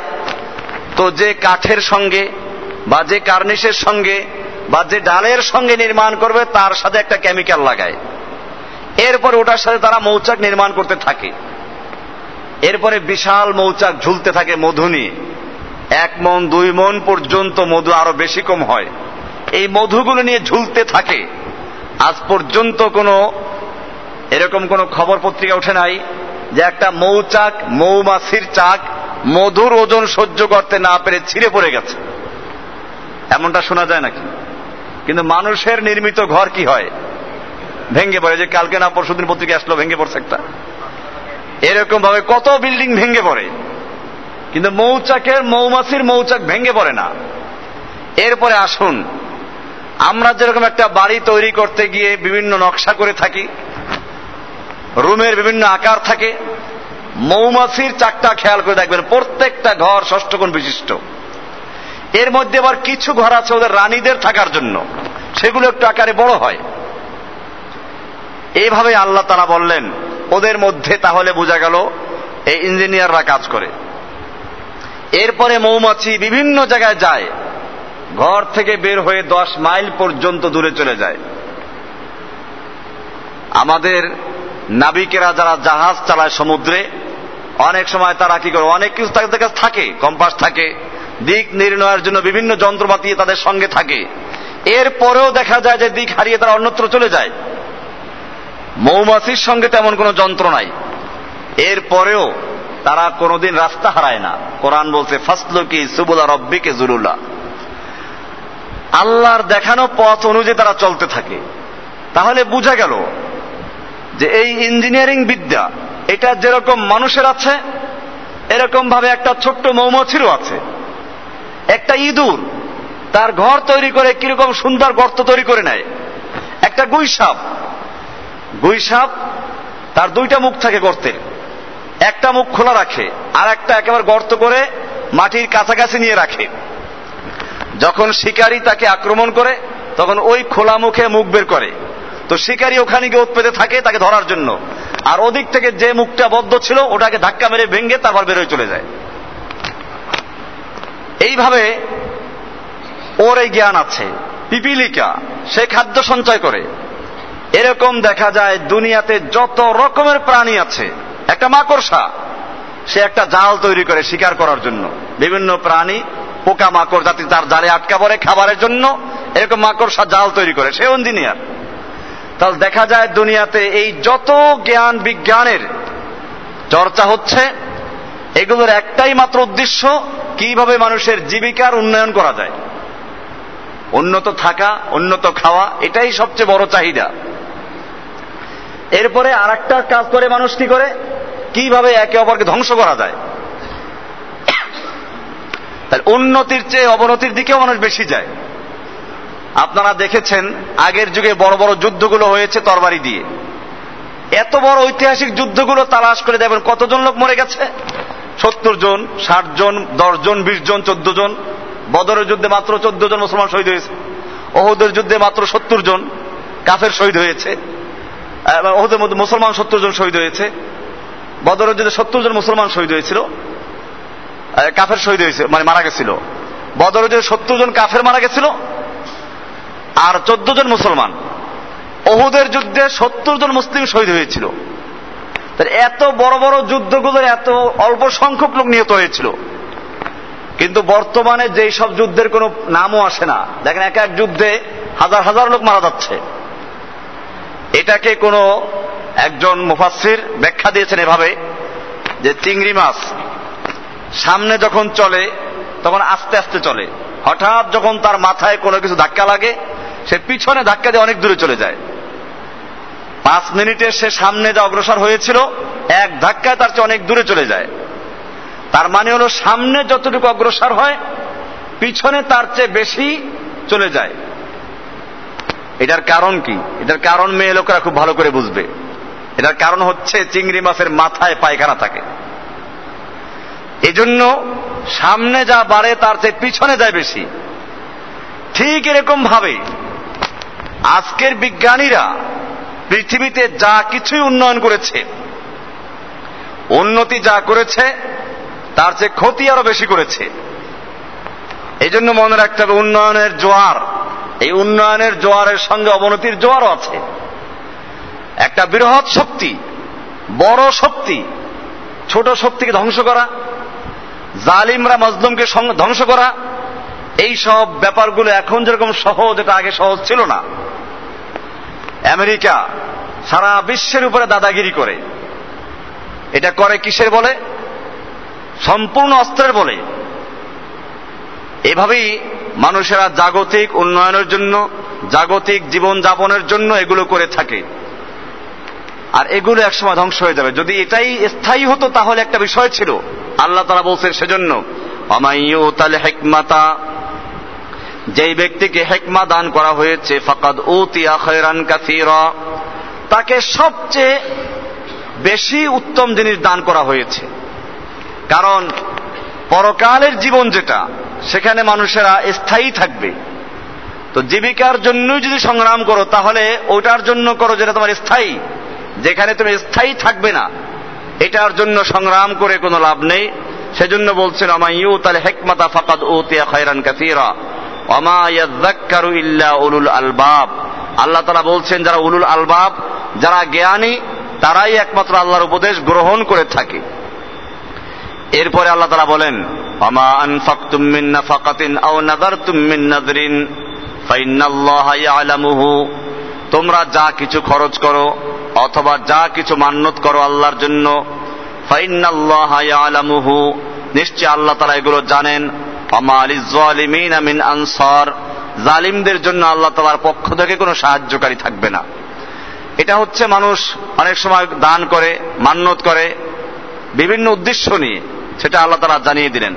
তো যে কাঠের সঙ্গে বা যে কার্নিশের সঙ্গে বা যে ডালের সঙ্গে নির্মাণ করবে, তার সাথে একটা কেমিক্যাল লাগায়। এরপর ওটার সাথে তারা মৌচাক নির্মাণ করতে থাকে। এরপরে বিশাল মৌচাক ঝুলতে থাকে মধু নিয়ে। এক মন, দুই মন পর্যন্ত মধু আরও বেশি কম হয়। এই মধুগুলো নিয়ে ঝুলতে থাকে। আজ পর্যন্ত কোনো এরকম কোন খবর পত্রিকা ওঠে নাই যে একটা মৌচাক, মৌমাছির চাক মধুর ওজন সহ্য করতে না পেরে ছিঁড়ে পড়ে গেছে। এমনটা শোনা যায় নাকি? কিন্তু মানুষের নির্মিত ঘর কি হয়? ভেঙ্গে পড়ে, যে কালকে না পরশু পরশুদিন পত্রিকা আসলো, ভেঙে পড়ছে একটা। এরকম ভাবে কত বিল্ডিং ভেঙে পড়ে। কিন্তু মৌচাকের মৌমাছির মৌচাক ভেঙ্গে পড়ে না। এরপরে আসুন, আমরা যেরকম একটা বাড়ি তৈরি করতে গিয়ে বিভিন্ন নকশা করে থাকি, রুমের বিভিন্ন আকার থাকে, মৌমাছির চাকটা খেয়াল করে দেখবেন, প্রত্যেকটা ঘর ষষ্ঠকোণ বিশিষ্ট। এর মধ্যে আবার কিছু ঘর আছে ওদের রানীদের থাকার জন্য। সেগুলো একটু আকারে বড় হয়। এইভাবে আল্লাহ তারা বললেন, ওদের মধ্যে তাহলে বোঝা গেল এই ইঞ্জিনিয়াররা কাজ করে। এরপরে মৌমাছি বিভিন্ন জায়গায় যায়, ঘর থেকে বের হয়ে দশ মাইল পর্যন্ত দূরে চলে যায়। আমাদের নাবিকেরা যারা জাহাজ চালায় সমুদ্রে, অনেক সময় তারা কি করে, অনেক কিছু তাদের কাছে থাকে, কম্পাস থাকে, দিক নির্ণয়ের জন্য বিভিন্ন যন্ত্রপাতি তাদের সঙ্গে থাকে। এরপরেও দেখা যায় যে দিক হারিয়ে তারা অন্যত্র চলে যায়। মৌমাছির সঙ্গে তেমন কোনো যন্ত্র নাই। এরপরেও তারা কোনোদিন রাস্তা হারায় না। কোরআন বলছে ফাসলু কি সুবুলা রব্বিকে জুরুল্লা আল্লাহর দেখানো পথ অনুযায়ী তারা চলতে থাকে। তাহলে বোঝা গেল যে এই ইঞ্জিনিয়ারিং বিদ্যা, এটা যেরকম মানুষের আছে এরকম ভাবে একটা ছোট্ট মৌমাছিরও আছে। একটা ইঁদুর, তার ঘর তৈরি করে কীরকম সুন্দর গর্ত তৈরি করে নেয়। একটা গুইসাপ গুইসাপ তার দুইটা মুখ থাকে গর্তের একটা মুখ খোলা রাখে, আর একটা একেবারে গর্ত করে মাটির কাছাকাছি নিয়ে রাখে। যখন শিকারী তাকে আক্রমণ করে, তখন ওই খোলা মুখে মুখ বের করে। তো শিকারী ওখানে গিয়ে উৎপেতে থাকে তাকে ধরার জন্য। আর ওদিক থেকে যে মুখটা বদ্ধ ছিল, ওটাকে ধাক্কা মেরে ভেঙে তারপর বেরোয় চলে যায়। এইভাবে ওর এই জ্ঞান আছে। পিপিলিকা, সে খাদ্য সঞ্চয় করে। এরকম দেখা যায় দুনিয়াতে যত রকমের প্রাণী আছে। একটা মাকড়সা, সে একটা জাল তৈরি করে শিকার করার জন্য। বিভিন্ন প্রাণী পোকা মাকড় যাতে তার জালে আটকা পড়ে খাবারের জন্য, এরকম মাকড়সা জাল তৈরি করে। সে ইঞ্জিনিয়ার। তাহলে দেখা যায় দুনিয়াতে এই যত জ্ঞান বিজ্ঞানের চর্চা হচ্ছে, এগুলোর একটাই মাত্র উদ্দেশ্য, কীভাবে মানুষের জীবিকার উন্নয়ন করা যায়। উন্নত থাকা, উন্নত খাওয়া, এটাই সবচেয়ে বড় চাহিদা। এরপরে আর একটা কাজ করে মানুষ কি করে? কীভাবে একে অপরকে ধ্বংস করা যায়? তাই উন্নতির চেয়ে অবনতির দিকেও মানুষ বেশি যায়। আপনারা দেখেছেন, আগের যুগে বড় বড় যুদ্ধগুলো হয়েছে তরবারি দিয়ে। এত বড় ঐতিহাসিক যুদ্ধগুলো তালাশ করে দেখবেন, কতজন লোক মরে গেছে? সত্তর জন, ষাট জন, দশ জন, বিশ জন, চোদ্দ জন। বদরের যুদ্ধে মাত্র চোদ্দ জন মুসলমান শহীদ হয়েছে। ওহুদের যুদ্ধে মাত্র সত্তর জন কাফের শহীদ হয়েছে। ওহুদের মধ্যে মুসলমান সত্তর জন শহীদ হয়েছে। বদরের যুদ্ধে সত্তর জন মুসলমান শহীদ হয়েছিল। কাফের শহীদ হয়েছে মানে মারা গেছিল। বদরের যুদ্ধে সত্তর জন কাফের মারা গেছিল আর চোদ্দ জন মুসলমান। ওহুদের যুদ্ধে সত্তর জন মুসলিম শহীদ হয়েছিল। এত বড় বড় যুদ্ধগুলোর এত অল্প সংখ্যক লোক নিহত হয়েছিল। কিন্তু বর্তমানে যেই সব যুদ্ধের কোনো নামও আসে না। দেখেন এক এক যুদ্ধে হাজার হাজার লোক মারা যাচ্ছে। এটাকে কোনো একজন মুফাসির ব্যাখ্যা দিয়েছেন এভাবে, যে চিংড়ি মাছ সামনে যখন চলে, তখন আস্তে আস্তে চলে। হঠাৎ যখন তার মাথায় কোনো কিছু ধাক্কা লাগে, সে পিছনে ধাক্কা দিয়ে অনেক দূরে চলে যায়। পাঁচ মিনিটে সে সামনে যা অগ্রসর হয়েছিল, এক ধাক্কায় তার চেয়ে অনেক দূরে চলে যায়। তার মানে হলো, সামনে যতটুকু অগ্রসর হয়, পিছনে তার চেয়ে বেশি চলে যায়। এটার কারণ কি? এটার কারণ মেয়ে লোকেরা খুব ভালো করে বুঝবে। এটার কারণ হচ্ছে চিংড়ি মাছের মাথায় পায়খানা থাকে। এজন্য সামনে যা বাড়ে তার চেয়ে পিছনে যায় বেশি। ঠিক এরকম ভাবে আজকের বিজ্ঞানীরা পৃথিবীতে যা কিছুই উন্নয়ন করেছে, উন্নতি যা করেছে, তার চেয়ে ক্ষতি আরও বেশি করেছে। এই জন্য মনে রাখতে হবে উন্নয়নের জোয়ার এই উন্নয়নের জোয়ারের সঙ্গে অবনতির জোয়ারও আছে। একটা বৃহৎ শক্তি, বড় শক্তি, ছোট শক্তিকে ধ্বংস করা, জালিমরা মজলুমকে ধ্বংস করা, এই সব ব্যাপারগুলো এখন যেরকম সহজ, এটা আগে সহজ ছিল না। আমেরিকা সারা বিশ্বের উপরে দাদাগিরি করে। এটা করে কিসের বলে? সম্পূর্ণ অস্ত্রের বলে। এভাবেই মানুষেরা জাগতিক উন্নয়নের জন্য, জাগতিক জীবন যাপনের জন্য এগুলো করে থাকে। আর এগুলো একসময় ধ্বংস হয়ে যাবে। যদি এটাই স্থায়ী হতো, তাহলে একটা বিষয় ছিল। আল্লাহ তারা বলছেন সেজন্য হেকমাতা যেই ব্যক্তিকে হেকমা দান করা হয়েছে, ফাকাদ উতিয়া খয়রান কাসীরা, তাকে সবচেয়ে বেশি উত্তম জিনিস দান করা হয়েছে। কারণ, পরকালের জীবন যেটা সেখানে মানুষেরা স্থায়ী থাকবে। তো জীবিকার জন্যই যদি সংগ্রাম করো, তাহলে ওটার জন্য করো যেটা তোমার স্থায়ী। যেখানে তুমি স্থায়ী থাকবে না, এটার জন্য সংগ্রাম করে কোনো লাভ নেই। সেজন্য বলছেন আমাইউ তাহলে হেকমাতা ফাকাদ উতিয়া খয়রান কাসীরা অমা ইয়াজ্জাক্কারু ইল্লা উলুল আলবাব। আল্লাহ তারা বলছেন, যারা উলুল আলবাব, যারা জ্ঞানী, তারাই একমাত্র আল্লাহর উপদেশ গ্রহণ করে থাকে। এরপরে আল্লাহ তারা বলেন অমা আনফাকতুম মিন নাফাকাতিন আও নাযারতুম মিন নাযরিন ফাইন্নাল্লাহা ইয়ালামুহু তোমরা যা কিছু খরচ করো অথবা যা কিছু মান্যত করো আল্লাহর জন্য নিশ্চয় আল্লাহ তারা এগুলো জানেন। মিন আনসার জালিমদের জন্য আল্লাহ তালার পক্ষ থেকে কোনো সাহায্যকারী থাকবে না। এটা হচ্ছে মানুষ অনেক সময় দান করে মান্যত করে, বিভিন্ন উদ্দেশ্য নিয়ে। সেটা আল্লাহ তালা জানিয়ে দিলেন।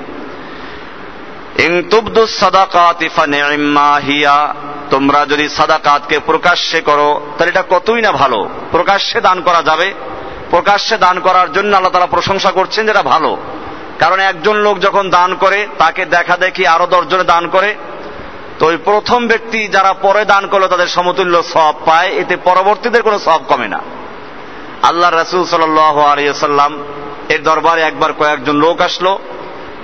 তোমরা যদি সাদাকাতকে প্রকাশ্যে করো, তাহলে এটা কতই না ভালো। প্রকাশ্যে দান করা যাবে। প্রকাশ্যে দান করার জন্য আল্লাহ তারা প্রশংসা করছেন যেটা ভালো। কারণ একজন লোক যখন দান করে, তাকে দেখা দেখি আরও দশজনে দান করে। তো ওই প্রথম ব্যক্তি যারা পরে দান করল, তাদের সমতুল্য সব পায়, এতে পরবর্তীদের কোনো সব কমে না। আল্লাহ রসুল সাল্লাম এর দরবারে একবার কয়েকজন লোক আসলো।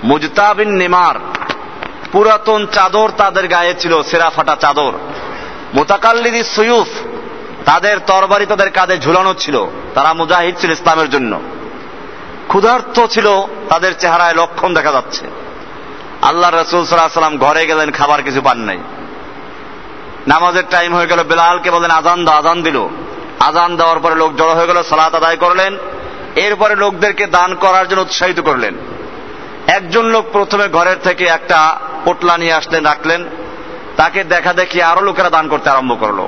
মুজতাবিন নেমার, পুরাতন চাদর তাদের গায়ে ছিল, সেরা ফাটা চাদর। মোতাকাল্লিদি সৈয়ুফ, তাদের তরবারি তাদের কাঁধে ঝুলানো ছিল। তারা মুজাহিদ ছিল ইসলামের জন্য। ক্ষুধার্ত ছিল তাদের চেহারায় লক্ষণ দেখা যাচ্ছে। আল্লাহ রসুল সাল্লাহ সাল্লাম ঘরে গেলেন, খাবার কিছু পান নাই। নামাজের টাইম হয়ে গেল, বেলালকে বলেন আজান দাও, আজান দিল। আজান দেওয়ার পরে লোক জড়ো হয়ে গেল, সালাত আদায় করলেন। এরপরে লোকদেরকে দান করার জন্য উৎসাহিত করলেন। একজন লোক প্রথমে ঘরের থেকে একটা পোটলা নিয়ে আসলেন, রাখলেন। তাকে দেখা দেখি আরও লোকেরা দান করতে আরম্ভ করল।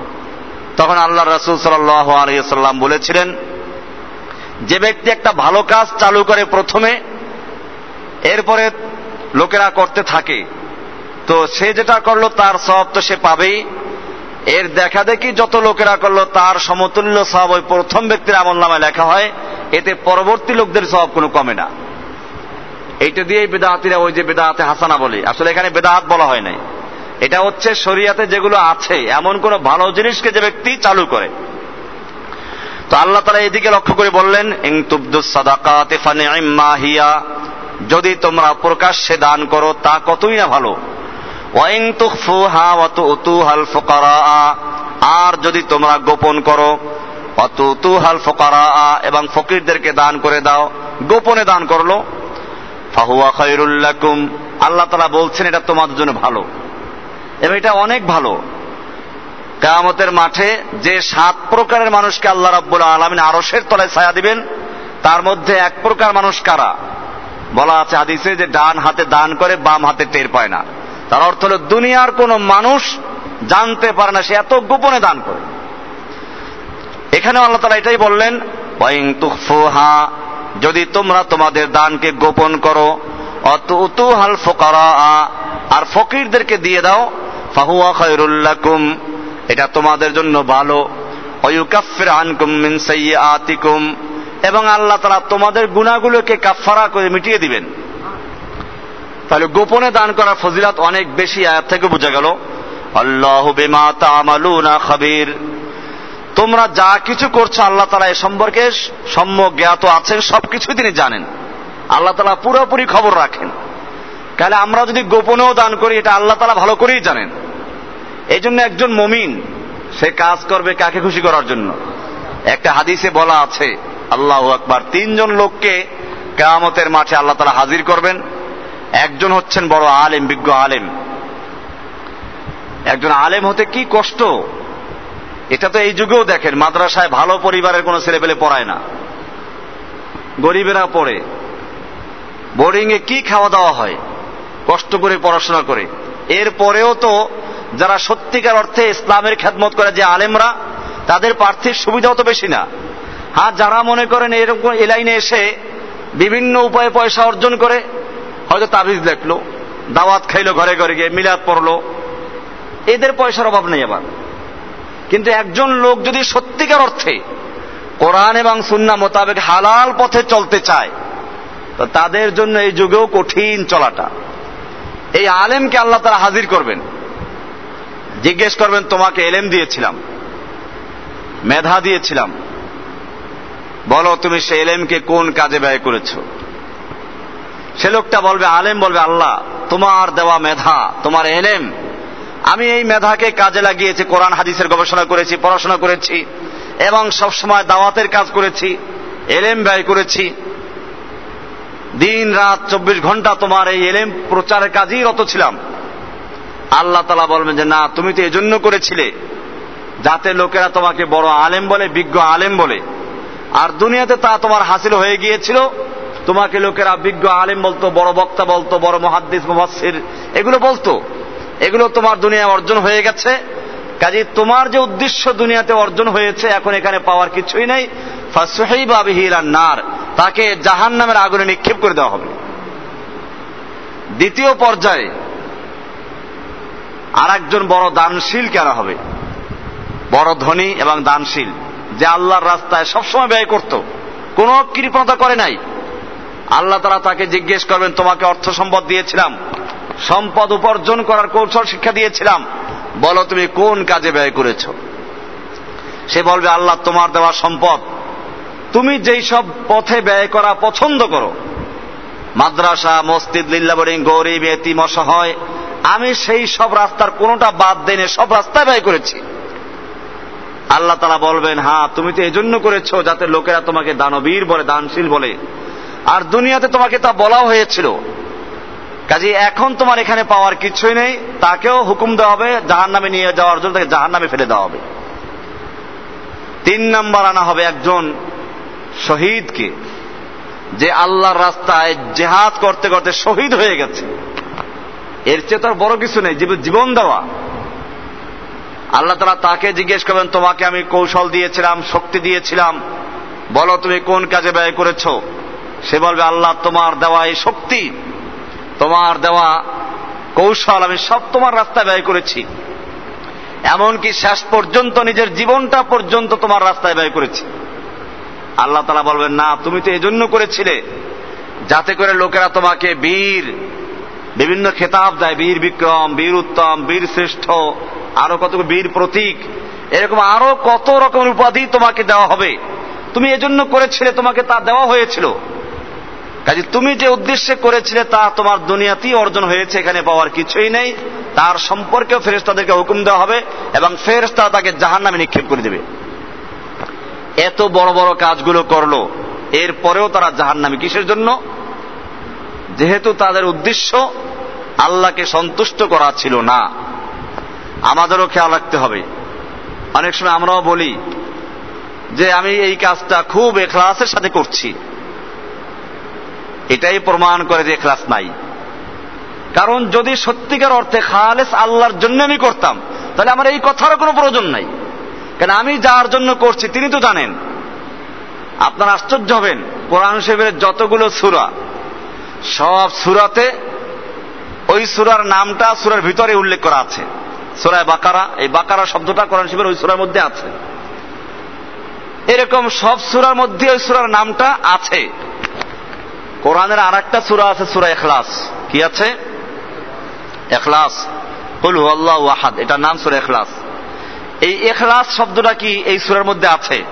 তখন আল্লাহ রসুল আলিয়াল্লাম বলেছিলেন, যে ব্যক্তি একটা ভালো কাজ চালু করে প্রথমে, এরপরে লোকেরা করতে থাকে। তো সে যেটা করল তার সব তো সে পাবেই। এর দেখা দেখি যত লোকেরা করল, তার সমতুল্য সব ওই প্রথম ব্যক্তির আমল নামায় লেখা হয়। এতে পরবর্তী লোকদের সব কোনো কমে না। এইটা দিয়ে বেদাহাতিরা ওই যে বেদাহাতে হাসানা বলে। আসলে এখানে বেদাহাত বলা হয় নাই। এটা হচ্ছে শরিয়াতে যেগুলো আছে, এমন কোন ভালো জিনিসকে যে ব্যক্তি চালু করে। তো আল্লাহ তারা এদিকে লক্ষ্য করে বললেন যদি তোমরা প্রকাশ্যে দান করো, তা কতই না ভালো। আর যদি তোমরা গোপন করো অত তুহাল ফকারা এবং ফকিরদেরকে দান করে দাও, গোপনে দান করল, ফাহুয়া খৈরুল্লাকুম আল্লাহ তালা বলছেন এটা তোমাদের জন্য ভালো। এবং এটা অনেক ভালো। কেয়ামতের মাঠে যে সাত প্রকারের মানুষকে আল্লাহ রাব্বুল আলমিন আরসের তলায় ছায়া দিবেন, তার মধ্যে এক প্রকার মানুষ কারা? বলা আছে হাদিসে যে ডান হাতে দান করে, বাম হাতে টের পায় না। তার অর্থ হল, দুনিয়ার কোন মানুষ জানতে পারে না, সে এত গোপনে দান করে। এখানে আল্লাহ তালা এটাই বললেন যদি তোমরা তোমাদের দানকে গোপন করো হাল ফোকারা আর ফকিরদেরকে দিয়ে দাও, ফাহুয়া খৈরুল্লাকুম এটা তোমাদের জন্য ভালো। অয়ুকাফির এবং আল্লাহ তারা তোমাদের গুণাগুলোকে কাফারা করে মিটিয়ে দিবেন। তাহলে গোপনে দান করার ফজিলাত অনেক বেশি আয়াত থেকে বোঝা গেল। আল্লাহ বেমা তামালুনা খাবির। তোমরা যা কিছু করছ আল্লাহ তালা এ সম্পর্কে সম্যক জ্ঞাত আছেন সবকিছু তিনি জানেন। আল্লাহ তালা পুরোপুরি খবর রাখেন। তাহলে আমরা যদি গোপনেও দান করি, এটা আল্লাহ তালা ভালো করেই জানেন। এই জন্য একজন মমিন, সে কাজ করবে কাকে খুশি করার জন্য? একটা হাদিসে বলা আছে, আল্লাহ আকবার, তিনজন লোককে কেয়ামতের মাঠে আল্লাহ তালা হাজির করবেন। একজন হচ্ছেন বড় আলেম, বিজ্ঞ আলেম। একজন আলেম হতে কি কষ্ট? এটা তো এই যুগেও দেখেন, মাদ্রাসায় ভালো পরিবারের কোনো ছেলেপেলে পড়ায় না। গরিবেরা পড়ে। বোর্ডিং এ কি খাওয়া দাওয়া হয়? কষ্ট করে পড়াশোনা করে। এর পরেও তো যারা সত্যিকার অর্থে ইসলামের খেদমত করে যে আলেমরা, তাদের প্রার্থীর সুবিধাও তো বেশি না। হ্যাঁ যারা মনে করেন এরকম এ লাইনে এসে বিভিন্ন উপায়ে পয়সা অর্জন করে হয়তো তাবিজ লেখলো দাওয়াত খাইলো, ঘরে ঘরে গিয়ে মিলাদ পড়ল। এদের পয়সার অভাব নেই আবার। কিন্তু একজন লোক যদি সত্যিকার অর্থে কোরআন এবং সুন্না মোতাবেক হালাল পথে চলতে চায়, তো তাদের জন্য এই যুগেও কঠিন চলাটা। এই আলেমকে আল্লাহ তারা হাজির করবেন। জিজ্ঞেস করবেন, তোমাকে এলেম দিয়েছিলাম, মেধা দিয়েছিলাম। বলো তুমি সে এলেমকে কোন কাজে ব্যয় করেছ? সে লোকটা বলবে, আলেম বলবে, আল্লাহ, তোমার দেওয়া মেধা, তোমার এলেম। আমি এই মেধাকে কাজে লাগিয়েছি, কোরআন হাদিসের গবেষণা করেছি, পড়াশোনা করেছি, এবং সবসময় দাওয়াতের কাজ করেছি, এলেম ব্যয় করেছি। দিন রাত চব্বিশ ঘণ্টা তোমার এই এলেম প্রচারের কাজেই রত ছিলাম। আল্লাহ তালা বলবেন যে, না, তুমি তো এজন্য করেছিলে, যাতে লোকেরা তোমাকে বড় আলেম বলে, বিজ্ঞ আলেম বলে। আর দুনিয়াতে তা তোমার হাসিল হয়ে গিয়েছিল তোমাকে লোকেরা বিজ্ঞ আলেম বলতো, বড় বক্তা বলতো, বড় মহাদ্দিস মুফাসির এগুলো বলতো। এগুলো তোমার দুনিয়া অর্জন হয়ে গেছে। কাজে তোমার যে উদ্দেশ্য দুনিয়াতে অর্জন হয়েছে, এখন এখানে পাওয়ার কিছুই নেই। নার। তাকে জাহান নামের আগুনে নিক্ষেপ করে দেওয়া হবে। দ্বিতীয় পর্যায়ে আর একজন বড় দানশীল কেন হবে? বড় ধনী এবং দানশীল, যে আল্লাহর রাস্তায় সবসময় ব্যয় করত। কোনো কৃপণতা করে নাই। আল্লাহ তারা তাকে জিজ্ঞেস করবেন, তোমাকে অর্থ সম্পদ দিয়েছিলাম, সম্পদ উপার্জন করার কৌশল শিক্ষা দিয়েছিলাম। বলো তুমি কোন কাজে ব্যয় করেছ? সে বলবে, আল্লাহ তোমার দেওয়া সম্পদ। তুমি যেই সব পথে ব্যয় করা পছন্দ করো, মাদ্রাসা, মসজিদ লিল্লাবরিং গরিব, এতিম, অসহায়, আমি সেই সব রাস্তার কোনোটা বাদ দেনে সব রাস্তায় ব্যয় করেছি। আল্লাহ তারা বলবেন হ্যাঁ তুমি তো এজন্য করেছ যাতে লোকেরা তোমাকে দানবীর বলে, দানশীল বলে আর দুনিয়াতে তোমাকে তা বলাও হয়েছিল। কাজে এখন তোমার এখানে পাওয়ার কিছুই নেই, তাকেও হুকুম দেওয়া হবে জাহান নামে নিয়ে যাওয়ার জন্য তাকে জাহান নামে ফেলে দেওয়া হবে। তিন নাম্বার আনা হবে একজন শহীদকে, যে আল্লাহর রাস্তায় জেহাদ করতে করতে শহীদ হয়ে গেছে। এর চেয়ে তার বড় কিছু নেই জীবন দেওয়া। আল্লাহ তারা তাকে জিজ্ঞেস করবেন, তোমাকে আমি কৌশল দিয়েছিলাম, শক্তি দিয়েছিলাম। বলো তুমি কোন কাজে ব্যয় করেছ? সে বলবে, আল্লাহ, তোমার দেওয়া এই শক্তি, তোমার দেওয়া কৌশল, আমি সব তোমার রাস্তায় ব্যয় করেছি। এমনকি শেষ পর্যন্ত, নিজের জীবনটা পর্যন্ত তোমার রাস্তায় ব্যয় করেছি। আল্লাহ তালা বলবেন, না, তুমি তো এজন্য করেছিলে, যাতে করে লোকেরা তোমাকে বীর, বিভিন্ন খেতাব দেয়, বীর বিক্রম, বীর উত্তম, বীর শ্রেষ্ঠ, আরও কত বীর প্রতীক, এরকম আরও কত রকমের উপাধি তোমাকে দেওয়া হবে। তুমি এজন্য করেছিলে, তোমাকে তা দেওয়া হয়েছিল। কাজে তুমি যে উদ্দেশ্যে করেছিলে তা তোমার দুনিয়াতেই অর্জন হয়েছে, এখানে পাওয়ার কিছুই নেই। তার সম্পর্কেও ফেরেস্তাদেরকে হুকুম দেওয়া হবে এবং ফেরেস্তা তাকে জাহান নামে নিক্ষেপ করে দেবে। এত বড় বড় কাজগুলো করল, এরপরেও তারা জাহান নামে কিসের জন্য? যেহেতু তাদের উদ্দেশ্য আল্লাহকে সন্তুষ্ট করা ছিল না, আমাদেরও খেয়াল রাখতে হবে। অনেক সময় আমরাও বলি যে, আমি এই কাজটা খুব এখলাসের সাথে করছি। এটাই প্রমাণ করে যে এখলাস নাই। কারণ যদি সত্যিকার অর্থে খালেস আল্লাহর জন্য আমি করতাম, তাহলে আমার এই কথারও কোনো প্রয়োজন নাই। কেন আমি যার জন্য করছি তিনি তো জানেন। আপনার আশ্চর্য হবেন, কোরআন শরীফের যতগুলো সুরা, সব সুরাতে ওই সুরার নামটা সুরার ভিতরে উল্লেখ করা আছে। সুরায় বাকারা, এই বাকারা শব্দটা কোরআন শরীফের ওই সুরার মধ্যে আছে। এরকম সব সুরার মধ্যে ওই সুরার নামটা আছে। কোরআনের আর একটা সুরা আছে সুরা এখলাস কি আছে? এখলাস হলু আল্লাহ ওয়াহাদ এটার নাম সুরা এখলাস এই এখলাস শব্দটা কি এই সুরের মধ্যে আছে?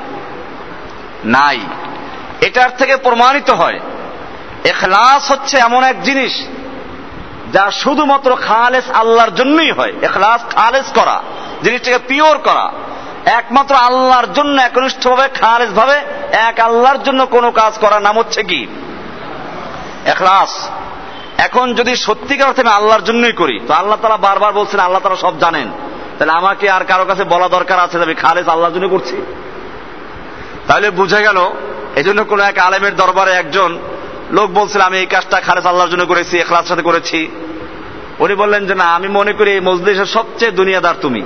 নাই। এটার থেকে প্রমাণিত হয় এখলাস হচ্ছে এমন এক জিনিস যা শুধুমাত্র খালেস আল্লাহর জন্যই হয়। এখলাস খালেস করা, জিনিসটাকে পিওর করা। একমাত্র আল্লাহর জন্য একনিষ্ঠভাবে খালেস ভাবে এক আল্লাহর জন্য কোনো কাজ করার নাম হচ্ছে কি? এখলাস। এখন যদি সত্যিকার অর্থে আমি আল্লাহর জন্যই করি, তো আল্লাহ তারা বারবার বলছেন, আল্লাহ তারা সব জানেন। তাহলে আমাকে আর কারও কাছে বলা দরকার আছে আমি খালেস আল্লাহর জন্য করছি? তাহলে বুঝে গেল এই জন্য কোন এক আলেমের দরবারে একজন লোক বলছিল, আমি এই কাজটা খালেস আল্লাহর জন্য করেছি এখলাস সাথে করেছি। উনি বললেন যে, না, আমি মনে করি এই মজলিসের সবচেয়ে দুনিয়াদার তুমি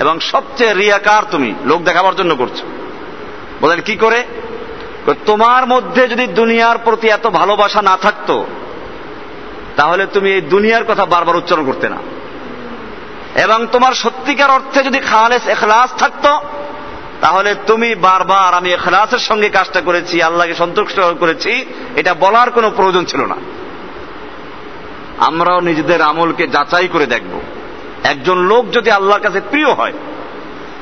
এবং সবচেয়ে রিয়াকার তুমি, লোক দেখাবার জন্য করছ। বলেন কি করে? তোমার মধ্যে যদি দুনিয়ার প্রতি এত ভালোবাসা না থাকতো, তাহলে তুমি এই দুনিয়ার কথা বারবার উচ্চারণ করতে না। এবং তোমার সত্যিকার অর্থে যদি খালেস এখলাস থাকতো, তাহলে তুমি বারবার আমি এখলাসের সঙ্গে কাজটা করেছি, আল্লাহকে সন্তুষ্ট করেছি, এটা বলার কোনো প্রয়োজন ছিল না। আমরাও নিজেদের আমলকে যাচাই করে দেখব। একজন লোক যদি আল্লাহর কাছে প্রিয় হয়,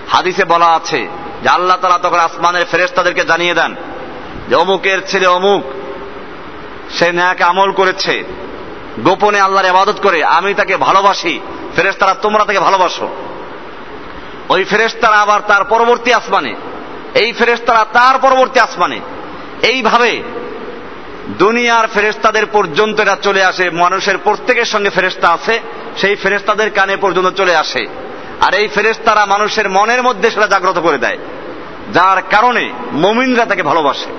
হাদিসে বলা আছে যে আল্লাহ তালা তখন আসমানের ফেরেস্তাদেরকে জানিয়ে দেন যে অমুকের ছেলে অমুক, সে ন্যাকে আমল করেছে, গোপনে আল্লাহর ইবাদত করে, আমি তাকে ভালোবাসি ফেরেস্তারা তোমরা তাকে ভালোবাসো। ওই ফেরেস্তারা আবার তার পরবর্তী আসমানে, এই ফেরেস্তারা তার পরবর্তী আসমানে। এইভাবে দুনিয়ার ফেরেস্তাদের পর্যন্ত এটা চলে আসে, মানুষের প্রত্যেকের সঙ্গে ফেরেস্তা আছে, সেই ফেরেস্তাদের কানে পর্যন্ত চলে আসে। আর এই ফেরেস্তারা মানুষের মনের মধ্যে সেটা জাগ্রত করে দেয়, যার কারণে মমিনরা তাকে ভালোবাসে।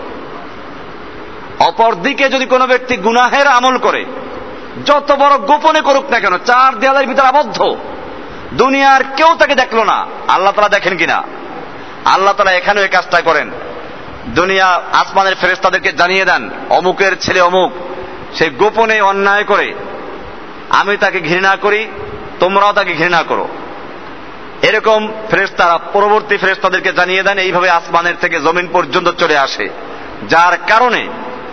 অপরদিকে যদি কোনো ব্যক্তি গুনাহের আমল করে, যত বড় গোপনে করুক না কেন, চার দেয়ালের ভিতরে আবদ্ধ, দুনিয়ার কেউ তাকে দেখল না, আল্লাহ তালা দেখেন কিনা? আল্লাহ তালা এখানেও এই কাজটা করেন। দুনিয়া আসমানের ফেরেস্তাদেরকে জানিয়ে দেন, অমুকের ছেলে অমুক, সে গোপনে অন্যায় করে, আমি তাকে ঘৃণা করি, তোমরাও তাকে ঘৃণা করো। এরকম ফেরেস্তারা পরবর্তী ফেরেস্তাদেরকে জানিয়ে দেন, এইভাবে আসমানের থেকে জমিন পর্যন্ত চলে আসে। যার কারণে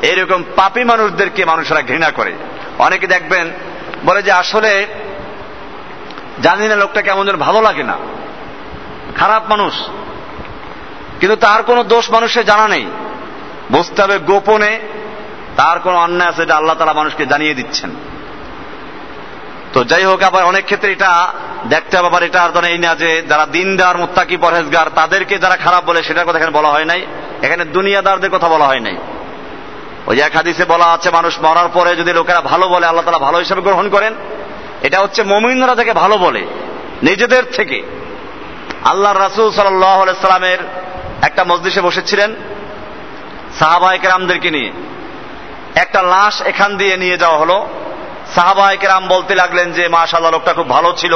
এরকম পাপি মানুষদেরকে মানুষেরা ঘৃণা করে। অনেকে দেখবেন, বলে যে আসলে জানি না লোকটা কেমন যেন ভালো লাগে না। খারাপ মানুষ। কিন্তু তার কোনো দোষ মানুষের জানা নেই। বুঝতে হবে গোপনে তার কোনো অন্যায় আছে এটা আল্লাহ তালা মানুষকে জানিয়ে দিচ্ছেন। তো যাই হোক, আবার অনেক ক্ষেত্রে এটা দেখতে হবে, আবার এটা আর এই না যে যারা দিনদার, মুত্তাকি, পরহেজগার, তাদেরকে যারা খারাপ বলে সেটার কথা এখানে বলা হয় নাই। এখানে দুনিয়াদারদের কথা বলা হয় নাই। ওই এক হাদিসে বলা আছে, মানুষ মরার পরে যদি লোকেরা ভালো বলে, আল্লাহ তালা ভালো হিসাবে গ্রহণ করেন, এটা হচ্ছে মমিনরা যাকে ভালো বলে, নিজেদের থেকে। আল্লাহ রাসুল সাল্লামের একটা মসজিষে বসেছিলেন সাহাবাহিক রামদেরকে নিয়ে। একটা লাশ এখান দিয়ে নিয়ে যাওয়া হলো। সাহাবাহিক রাম বলতে লাগলেন যে মা মাশাল্লাহ লোকটা খুব ভালো ছিল,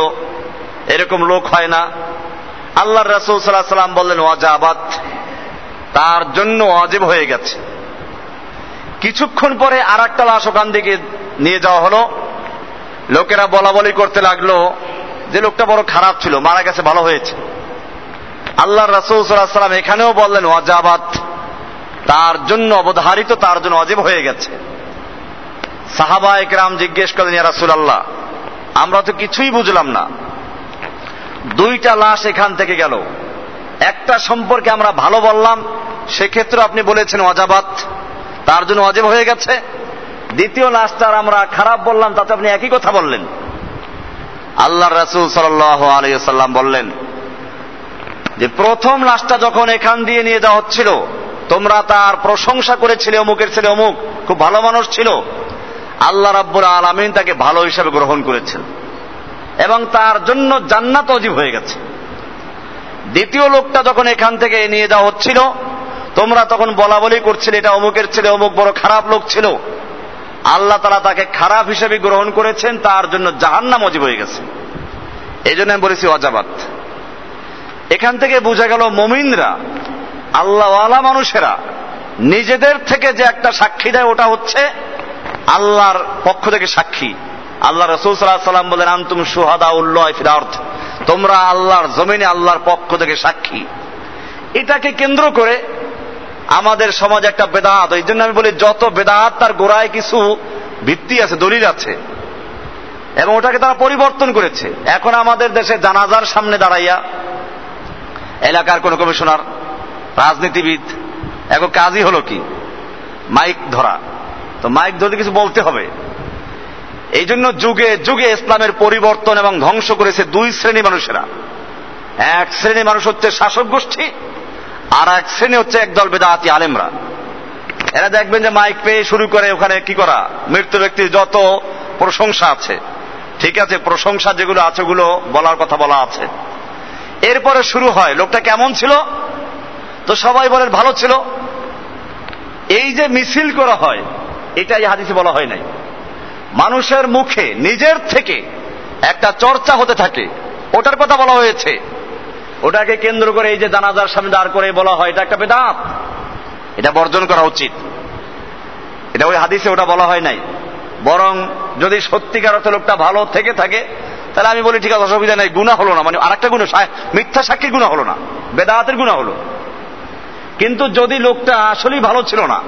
এরকম লোক হয় না। আল্লাহ রসুল সাল্লাহ সাল্লাম বললেন, ওয়াজাবাত, তার জন্য অজেব হয়ে গেছে। কিছুক্ষণ পরে আর একটা লাশ ওখান থেকে নিয়ে যাওয়া হলো। লোকেরা বলা বলি করতে লাগল যে লোকটা বড় খারাপ ছিল, মারা গেছে, ভালো হয়েছে। আল্লাহ রসুল এখানেও বললেন, ওয়াজাবাত, তার জন্য অবধারিত, তার জন্য অজেব হয়ে গেছে। সাহাবা একরাম জিজ্ঞেস করলেন রাসুল আল্লাহ আমরা তো কিছুই বুঝলাম না। দুইটা লাশ এখান থেকে গেল। একটা সম্পর্কে আমরা ভালো বললাম, সেক্ষেত্রে আপনি বলেছেন অজাবাত তার জন্য অজেব হয়ে গেছে। দ্বিতীয় লাশটার আমরা খারাপ বললাম, তাতে আপনি একই কথা বললেন। আল্লাহ রসুল সাল্লাম বললেন যে, প্রথম লাশটা যখন এখান দিয়ে নিয়ে যাওয়া হচ্ছিল, তোমরা তার প্রশংসা করেছিলে অমুকের ছেলে অমুক, খুব ভালো মানুষ ছিল। আল্লাহ রাব্বুর আলমিন তাকে ভালো হিসাবে গ্রহণ করেছেন। এবং তার জন্য জান্নাত অজীব হয়ে গেছে। দ্বিতীয় লোকটা যখন এখান থেকে নিয়ে যাওয়া হচ্ছিল তোমরা তখন বলা বলি করছিলে, এটা অমুকের ছেলে, অমুক বড় খারাপ লোক ছিল। আল্লাহ তারা তাকে খারাপ হিসেবে গ্রহণ করেছেন, তার জন্য জাহান্নাম অজীব হয়ে গেছে। এই জন্য আমি বলেছি, অজাবাত। এখান থেকে বোঝা গেল, মমিনরা, আল্লাহওয়ালা মানুষেরা, নিজেদের থেকে যে একটা সাক্ষী দেয়, ওটা হচ্ছে আল্লাহর পক্ষ থেকে সাক্ষী। আল্লাহ রসুল সাল্লাহ সাল্লাম বলেন, আন্তুম সুহাদা উল্লাহ ফিরার্থ তোমরা আল্লাহর জমিনে আল্লাহর পক্ষ থেকে সাক্ষী। এটাকে কেন্দ্র করে আমাদের সমাজে একটা বেদাত এই জন্য আমি বলি যত বেদাত, তার গোড়ায় কিছু ভিত্তি আছে, দলিল আছে। এবং ওটাকে তারা পরিবর্তন করেছে। এখন আমাদের দেশে জানাজার সামনে দাঁড়াইয়া এলাকার কোন কমিশনার, রাজনীতিবিদ, এখন কাজই হলো কি? মাইক ধরা। তো মাইক ধরতে কিছু বলতে হবে। এই জন্য যুগে যুগে ইসলামের পরিবর্তন এবং ধ্বংস করেছে দুই শ্রেণি মানুষেরা। এক শ্রেণি মানুষ হচ্ছে শাসক গোষ্ঠী আর এক শ্রেণি হচ্ছে একদল বেদাতি আলেমরা। এরা দেখবেন যে মাইক পেয়ে শুরু করে ওখানে কি করা? মৃত্যু ব্যক্তির যত প্রশংসা আছে। ঠিক আছে, প্রশংসা যেগুলো আছে ওগুলো বলার কথা বলা আছে। এরপরে শুরু হয়, লোকটা কেমন ছিল? তো সবাই বলেন, ভালো ছিল। এই যে মিছিল করা হয়, এটা এই হাদিসে বলা হয় নাই। মানুষের মুখে, নিজের থেকে একটা চর্চা হতে থাকে। ওটার কথা বলা হয়েছে। ওটাকে কেন্দ্র করে এই যে জানাজার সামনে দাঁড় করে বলা হয়, এটা একটা বেদাত। এটা বর্জন করা উচিত। এটা ওই হাদিসে ওটা বলা হয় নাই। বরং যদি সত্যিকার অর্থে লোকটা ভালো থেকে থাকে, তাহলে আমি বলি, ঠিক আছে, অসুবিধা নেই গুণা হলো না। মানে আরেকটা গুণ মিথ্যা সাক্ষীর গুণা হলো না। বেদাহাতের গুণা হলো। কিন্তু যদি লোকটা আসলেই ভালো ছিল না,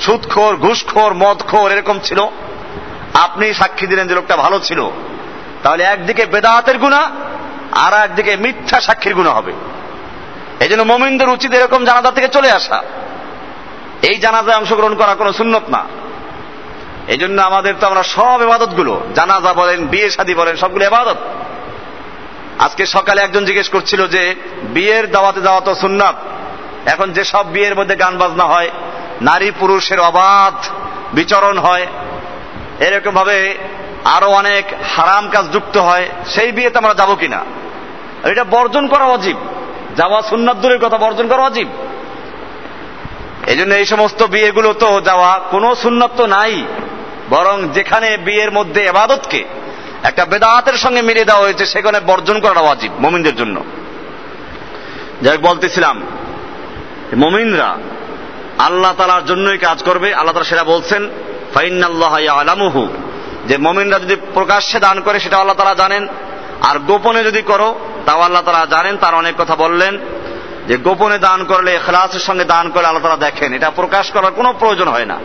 সুদখোর, ঘুষখোর, মদখোর এরকম ছিল, আপনি সাক্ষী দিলেন যে লোকটা ভালো ছিল, তাহলে একদিকে বেদাহাতের গুণা আর একদিকে মিথ্যা সাক্ষীর গুণা হবে। এই জন্য মোমিনদের উচিত এরকম জানাজা থেকে চলে আসা। এই জানাজায় অংশগ্রহণ করা কোনো সুন্নত না। এই জন্য আমাদের তো আমরা সব এবাদতগুলো জানাজা বলেন, বিয়ে শাদী বলেন, সবগুলো এবাদত আজকে সকালে একজন জিজ্ঞেস করছিল যে, বিয়ের দাওয়াতে যাওয়া তো সুন্নাত, এখন যে সব বিয়ের মধ্যে গান বাজনা হয়, নারী পুরুষের অবাধ বিচরণ হয় এরকম ভাবে আরও অনেক হারাম কাজ যুক্ত হয়, সেই বিয়েতে আমরা যাব কিনা? এটা বর্জন করা অজীব যাওয়া সুন্নাত দূরের কথা, বর্জন করা অজীব এই জন্য এই সমস্ত বিয়েগুলো তো যাওয়া, কোনো সুন্নত তো নাই। বরং যেখানে বিয়ের মধ্যে এবাদতকে একটা বেদাহাতের সঙ্গে মিলিয়ে দেওয়া হয়েছে, সেখানে বর্জন করা অজীব মমিনদের জন্য। যাই বলতেছিলাম, মমিনরা আল্লাহ তালার জন্যই কাজ করবে। আল্লাহ তালা সেটা বলছেন ফাইনাল্লাহ আলামুহু যে মমিনরা যদি প্রকাশ্যে দান করে সেটা আল্লাহ তালা জানেন। আর গোপনে যদি করো, তাও আল্লাহ তালা জানেন, তার অনেক কথা বললেন, যে গোপনে দান করলে এখলাসের সঙ্গে দান করলে আল্লাহ তালা দেখেন। এটা প্রকাশ করার কোনো প্রয়োজন হয় না।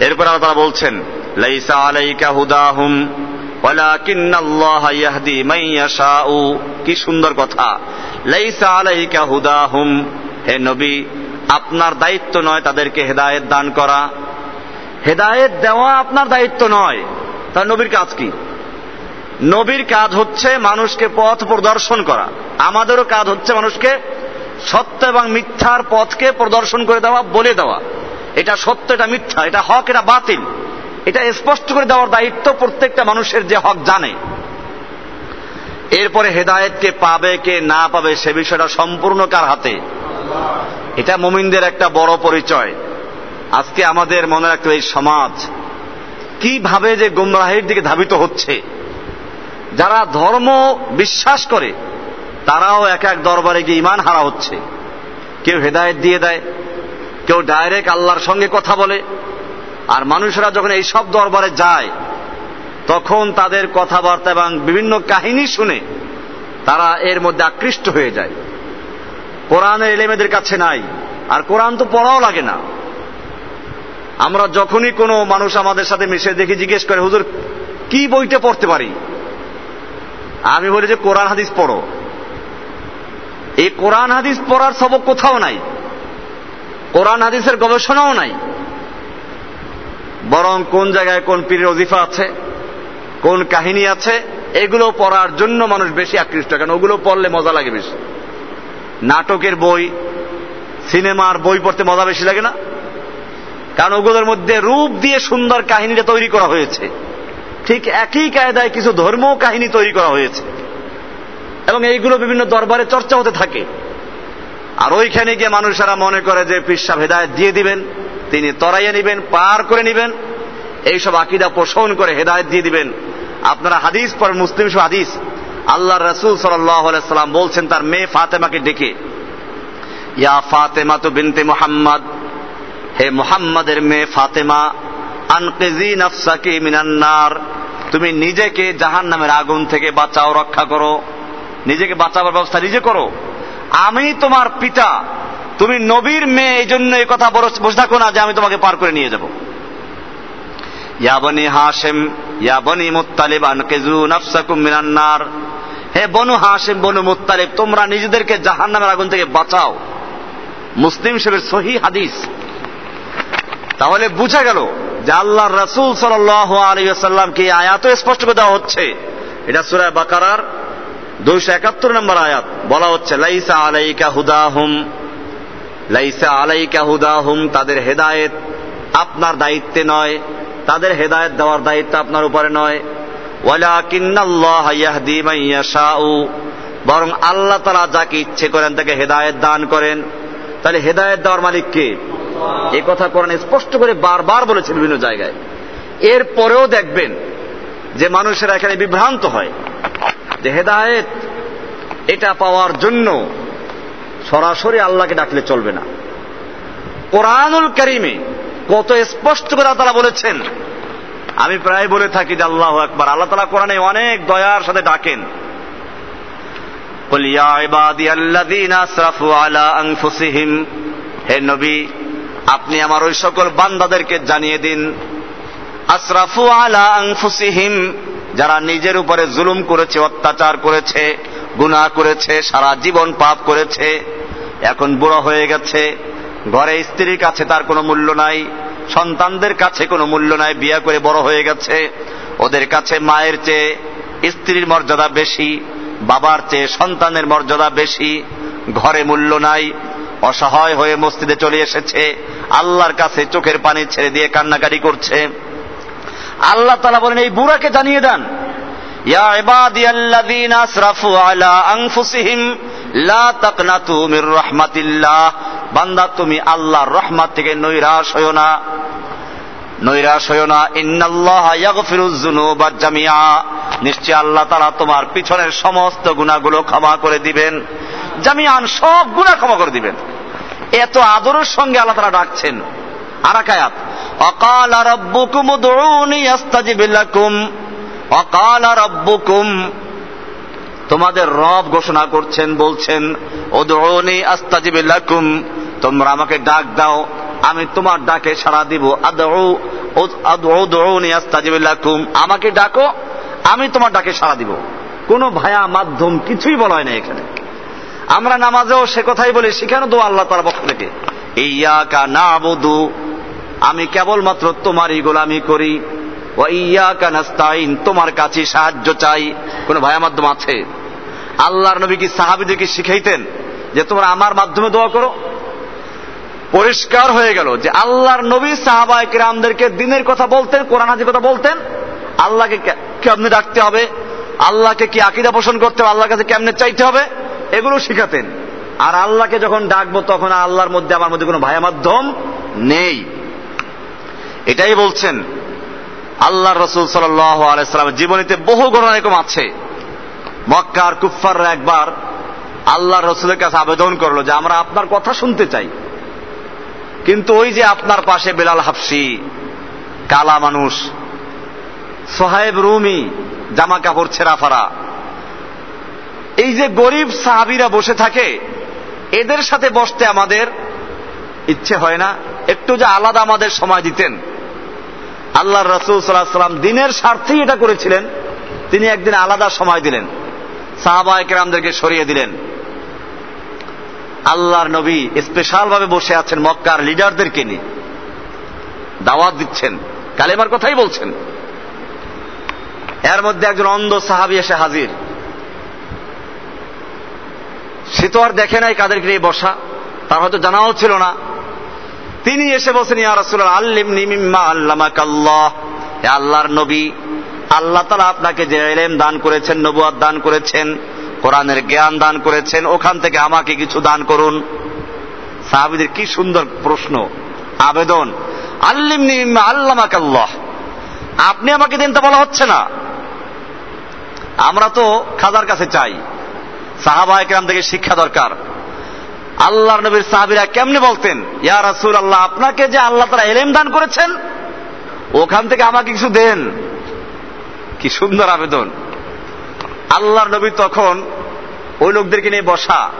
এরপর আল্লাহ তালা বলছেন, লাইসা আলাইকা হুদাহুম কি সুন্দর কথা। লাইসা আলাইকা হুদাহুম, হে নবী, আপনার দায়িত্ব নয় তাদেরকে হেদায়েত দান করা। হেদায়েত দেওয়া আপনার দায়িত্ব নয়। তার নবীর কাজ কি? নবীর কাজ হচ্ছে মানুষকে পথ প্রদর্শন করা। আমাদেরও কাজ হচ্ছে মানুষকে সত্য এবং মিথ্যার পথকে প্রদর্শন করে দেওয়া, বলে দেওয়া। এটা সত্য, এটা মিথ্যা, এটা হক, এটা বাতিল। এটা স্পষ্ট করে দেওয়ার দায়িত্ব প্রত্যেকটা মানুষের যে হক জানে। এরপরে হেদায়েতকে পাবে, কে না পাবে, সে বিষয়টা সম্পূর্ণ কার হাতে? এটা মোমিনদের একটা বড় পরিচয়। আজকে আমাদের মনে রাখতে এই সমাজ কীভাবে যে গুমরাহের দিকে ধাবিত হচ্ছে। যারা ধর্ম বিশ্বাস করে, তারাও এক এক দরবারে গিয়ে ইমান হারা হচ্ছে। কেউ হেদায়েত দিয়ে দেয়, কেউ ডাইরেক্ট আল্লাহর সঙ্গে কথা বলে। আর মানুষরা যখন এই সব দরবারে যায়, তখন তাদের কথাবার্তা এবং বিভিন্ন কাহিনী শুনে তারা এর মধ্যে আকৃষ্ট হয়ে যায়। কোরআনের এলেমেদের কাছে নাই, আর কোরআন তো পড়াও লাগে না। আমরা যখনই কোনো মানুষ আমাদের সাথে মিশে দেখি, জিজ্ঞেস করে, হুজুর, কি বইটা পড়তে পারি? আমি বলি যে কোরআন হাদিস পড়ো। এই কোরআন হাদিস পড়ার সবক কোথাও নাই। কোরআন হাদিসের গবেষণাও নাই। বরং কোন জায়গায় কোন পীরের অজিফা আছে, কোন কাহিনী আছে, এগুলো পড়ার জন্য মানুষ বেশি আকৃষ্ট কেন ওগুলো পড়লে মজা লাগে বেশি। নাটকের বই, সিনেমার বই পড়তে মজা বেশি লাগে না? কারণ ওগুলোর মধ্যে রূপ দিয়ে সুন্দর কাহিনীটা তৈরি করা হয়েছে। ঠিক একই কায়দায় কিছু ধর্ম কাহিনী তৈরি করা হয়েছে। এবং এইগুলো বিভিন্ন দরবারে চর্চা হতে থাকে। আর ওইখানে গিয়ে মানুষেরা মনে করে যে পিসা হেদায়ত দিয়ে দিবেন, তিনি তরাইয়ে নিবেন, পার করে নিবেন। এইসব আকিদা পোষণ করে হেদায়ত দিয়ে দিবেন। আপনারা হাদিস পর মুসলিম সব হাদিস। আল্লাহ রসুল সাল্লাম বলছেন, তার মেয়ে ফাতেমাকে ডেকে, ইয়া ফাতেমা তো বিনতে মোহাম্মদ, হে মোহাম্মদের মেয়ে ফাতেমা আনকেজি নফসাকে মিনান্নার। তুমি নিজেকে জাহান নামের আগুন থেকে বাঁচাও, রক্ষা করো। নিজেকে বাঁচাবার ব্যবস্থা নিজে করো। আমি তোমার পিতা। তুমি নবীর মেয়ে এই জন্য এই কথা থাকো না যে আমি তোমাকে পার করে নিয়ে যাব। ইয়াবনি হাসেম ইয়াবনি মুত্তালিব, আনকেজু নফসাকুম মিনান্নার। হে বনু হাসেম বনু মুত্তালিব, তোমরা নিজেদেরকে জাহান নামের আগুন থেকে বাঁচাও। মুসলিম শরীফের সহি হাদিস। তাহলে বুঝা গেল আল্লাহ রসুল সাল্লামকে আয়াত স্পষ্ট করে দেওয়া হচ্ছে। এটা সুরায় বাকারার দুইশো একাত্তর নম্বর আয়াত। বলা হচ্ছে, লাইসা আলাইকা হুদাহুম। লাইসা আলাইকা হুদাহুম, তাদের হেদায়েত আপনার দায়িত্বে নয়, তাদের হেদায়েত দেওয়ার দায়িত্ব আপনার উপরে নয়। বরং আল্লাহ তারা যাকে ইচ্ছে করেন তাকে হেদায়েত দান করেন। তাহলে হেদায়েত দেওয়ার মালিক কে? এ কথা কোরআন স্পষ্ট করে বারবার বলেছে বিভিন্ন জায়গায়। এর পরেও দেখবেন যে মানুষেরা এখানে বিভ্রান্ত হয়। যে হেদায়েত, এটা পাওয়ার জন্য সরাসরি আল্লাহকে ডাকলে চলবে না। কোরআনুল করিমে কত স্পষ্ট করে তারা বলেছেন। আমি প্রায় বলে থাকি যে আল্লাহ একবার আল্লাহ তালা কোরআনে অনেক দয়ার সাথে ডাকেন। হে নবী আপনি আমার ওই সকল বান্দাদেরকে জানিয়ে দিন। আশরাফু আলা আংফুসিহিম যারা নিজের উপরে জুলুম করেছে, অত্যাচার করেছে, গুনাহ করেছে, সারা জীবন পাপ করেছে, এখন বুড়ো হয়ে গেছে, ঘরে স্ত্রীর কাছে তার কোনো মূল্য নাই, সন্তানদের কাছে কোনো মূল্য নাই, বিয়া করে বড় হয়ে গেছে, ওদের কাছে মায়ের চেয়ে, স্ত্রীর মর্যাদা বেশি, বাবার চেয়ে সন্তানের মর্যাদা বেশি, ঘরে মূল্য নাই অসহায় হয়ে মসজিদে চলে এসেছে। আল্লাহর কাছে চোখের পানি ছেড়ে দিয়ে কান্নাকাটি করছে। আল্লাহ তালা বলেন, এই বুড়াকে জানিয়ে দেন বান্দা তুমি আল্লাহর রহমত থেকে নৈরাশ হয়ো না। নৈরাশ হয়ো না ইন্নাল্লাহ ইয়াগফিরুজ যুনুবা জামিআ। নিশ্চয় আল্লাহ তাআলা তোমার পিছনের সমস্ত গুনাহগুলো ক্ষমা করে দিবেন। জামিয়ান সব গুনাহ ক্ষমা করে দিবেন। এত আদরের সঙ্গে আল্লাহ তাআলা ডাকছেন। আরাকায়াত, অকাল রব্বুকুম উদউনি আস্তাজিব লাকুম। অকাল রব্বুকুম। তোমাদের রব ঘোষণা করছেন, বলছেন ওদৌনি আস্তাজিব লাকুম। তোমরা আমাকে ডাক দাও। আমি তোমার ডাকে সাড়া দিব। আমাকে ডাকো, আমি তোমার ডাকে সাড়া দিব। কোন ভায়া মাধ্যম কিছুই বলা হয় না এখানে। আমরা নামাজেও সে কথাই বলি, সেখানে দো আল্লাহ তার পক্ষ থেকে। ইয়াকা না বধু আমি কেবলমাত্র তোমারই গোলামি করি। ও ইয়াকা নাস্তাইন তোমার কাছে সাহায্য চাই। কোন ভায়া মাধ্যম আছে? আল্লাহর নবী কি সাহাবিদেরকে শিখাইতেন যে তোমরা আমার মাধ্যমে দোয়া করো? পরিষ্কার হয়ে গেল যে আল্লাহর নবী সাহাবাই কিরামদেরকে দিনের কথা বলতেন, কোরআন হাজির কথা বলতেন। আল্লাহকে কেমনে ডাকতে হবে? আল্লাহকে কি আকিদা পোষণ করতে হবে? আল্লাহর কাছে কেমনে চাইতে হবে? এগুলো শিখাতেন। আর আল্লাহকে যখন ডাকবো তখন আল্লাহর মধ্যে আমার মধ্যে কোনো ভায়া মাধ্যম নেই। এটাই বলছেন আল্লাহ রসুল সাল্লাম জীবনীতে বহু ঘটনা এরকম আছে। মক্কার কুফাররা একবার আল্লাহ রসুলের কাছে আবেদন করল যে আমরা আপনার কথা শুনতে চাই। কিন্তু ওই যে আপনার পাশে বেলাল হাফসি, কালা মানুষ সোহাইব রুমি, জামা কাপড় ছেঁড়া ফারা এই যে গরিব সাহাবিরা বসে থাকে, এদের সাথে বসতে আমাদের ইচ্ছে হয় না। একটু যে আলাদা আমাদের সময় দিতেন। আল্লাহ রসুল সাল্লাহ সাল্লাম দিনের স্বার্থেই এটা করেছিলেন। তিনি একদিন আলাদা সময় দিলেন। সাহাবা একরামদেরকে সরিয়ে দিলেন। আল্লাহর নবী স্পেশাল ভাবে বসে আছেন মক্কার লিডারদেরকে নিয়ে। দাওয়াত দিচ্ছেন, কালেমার কথাই বলছেন। এর মধ্যে একজন অন্ধ সাহাবি এসে হাজির। সে তো আর দেখে নাই কাদেরকে নিয়ে বসা, তার হয়তো জানাও ছিল না। তিনি এসে বসেন আল্লাহর নবী, আল্লাহ তালা আপনাকে যে এলেম দান করেছেন নবুয়াদ দান করেছেন। কোরআনের জ্ঞান দান করেছেন, ওখান থেকে আমাকে কিছু দান করুন। সাহাবিদের কি সুন্দর প্রশ্ন, আবেদন। আল্লিম নিমিম্মা আল্লামাকাল্লাহ। আপনি আমাকে দিন তো বলা হচ্ছে না। আমরা তো খাজার কাছে চাই। সাহাবা একরাম থেকে শিক্ষা দরকার। আল্লাহর নবীর সাহাবিরা কেমনে বলতেন, ইয়া রাসুল আল্লাহ আপনাকে যে আল্লাহ তারা এলেম দান করেছেন, ওখান থেকে আমাকে কিছু দেন। কি সুন্দর আবেদন। আল্লাহর নবী তখন ওই লোকদেরকে নিয়ে বসা,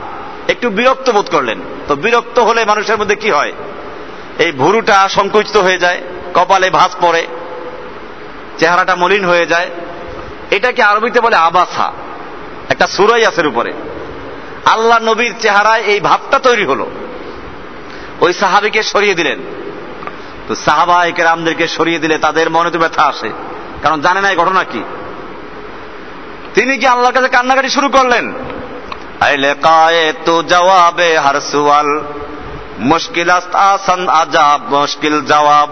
একটু বিরক্ত বোধ করলেন। তো বিরক্ত হলে মানুষের মধ্যে কি হয়? এই ভুরুটা সংকুচিত হয়ে যায়, কপালে ভাঁজ পড়ে, চেহারাটা মলিন হয়ে যায়। এটাকে আরবিতে বলে আবাসা, একটা সুরাই আসের উপরে। আল্লাহ নবীর চেহারায় এই ভাবটা তৈরি হলো। ওই সাহাবিকে সরিয়ে দিলেন। তো সাহাবা রামদেরকে সরিয়ে দিলে তাদের মনে তো ব্যথা আসে। কারণ জানে না এই ঘটনা কি। তিনি কি আল্লাহর কাছে কান্নাকাটি শুরু করলেন? জবাবে হার সুয়াল। মুশকিল আসান আজাব, মুশকিল জবাব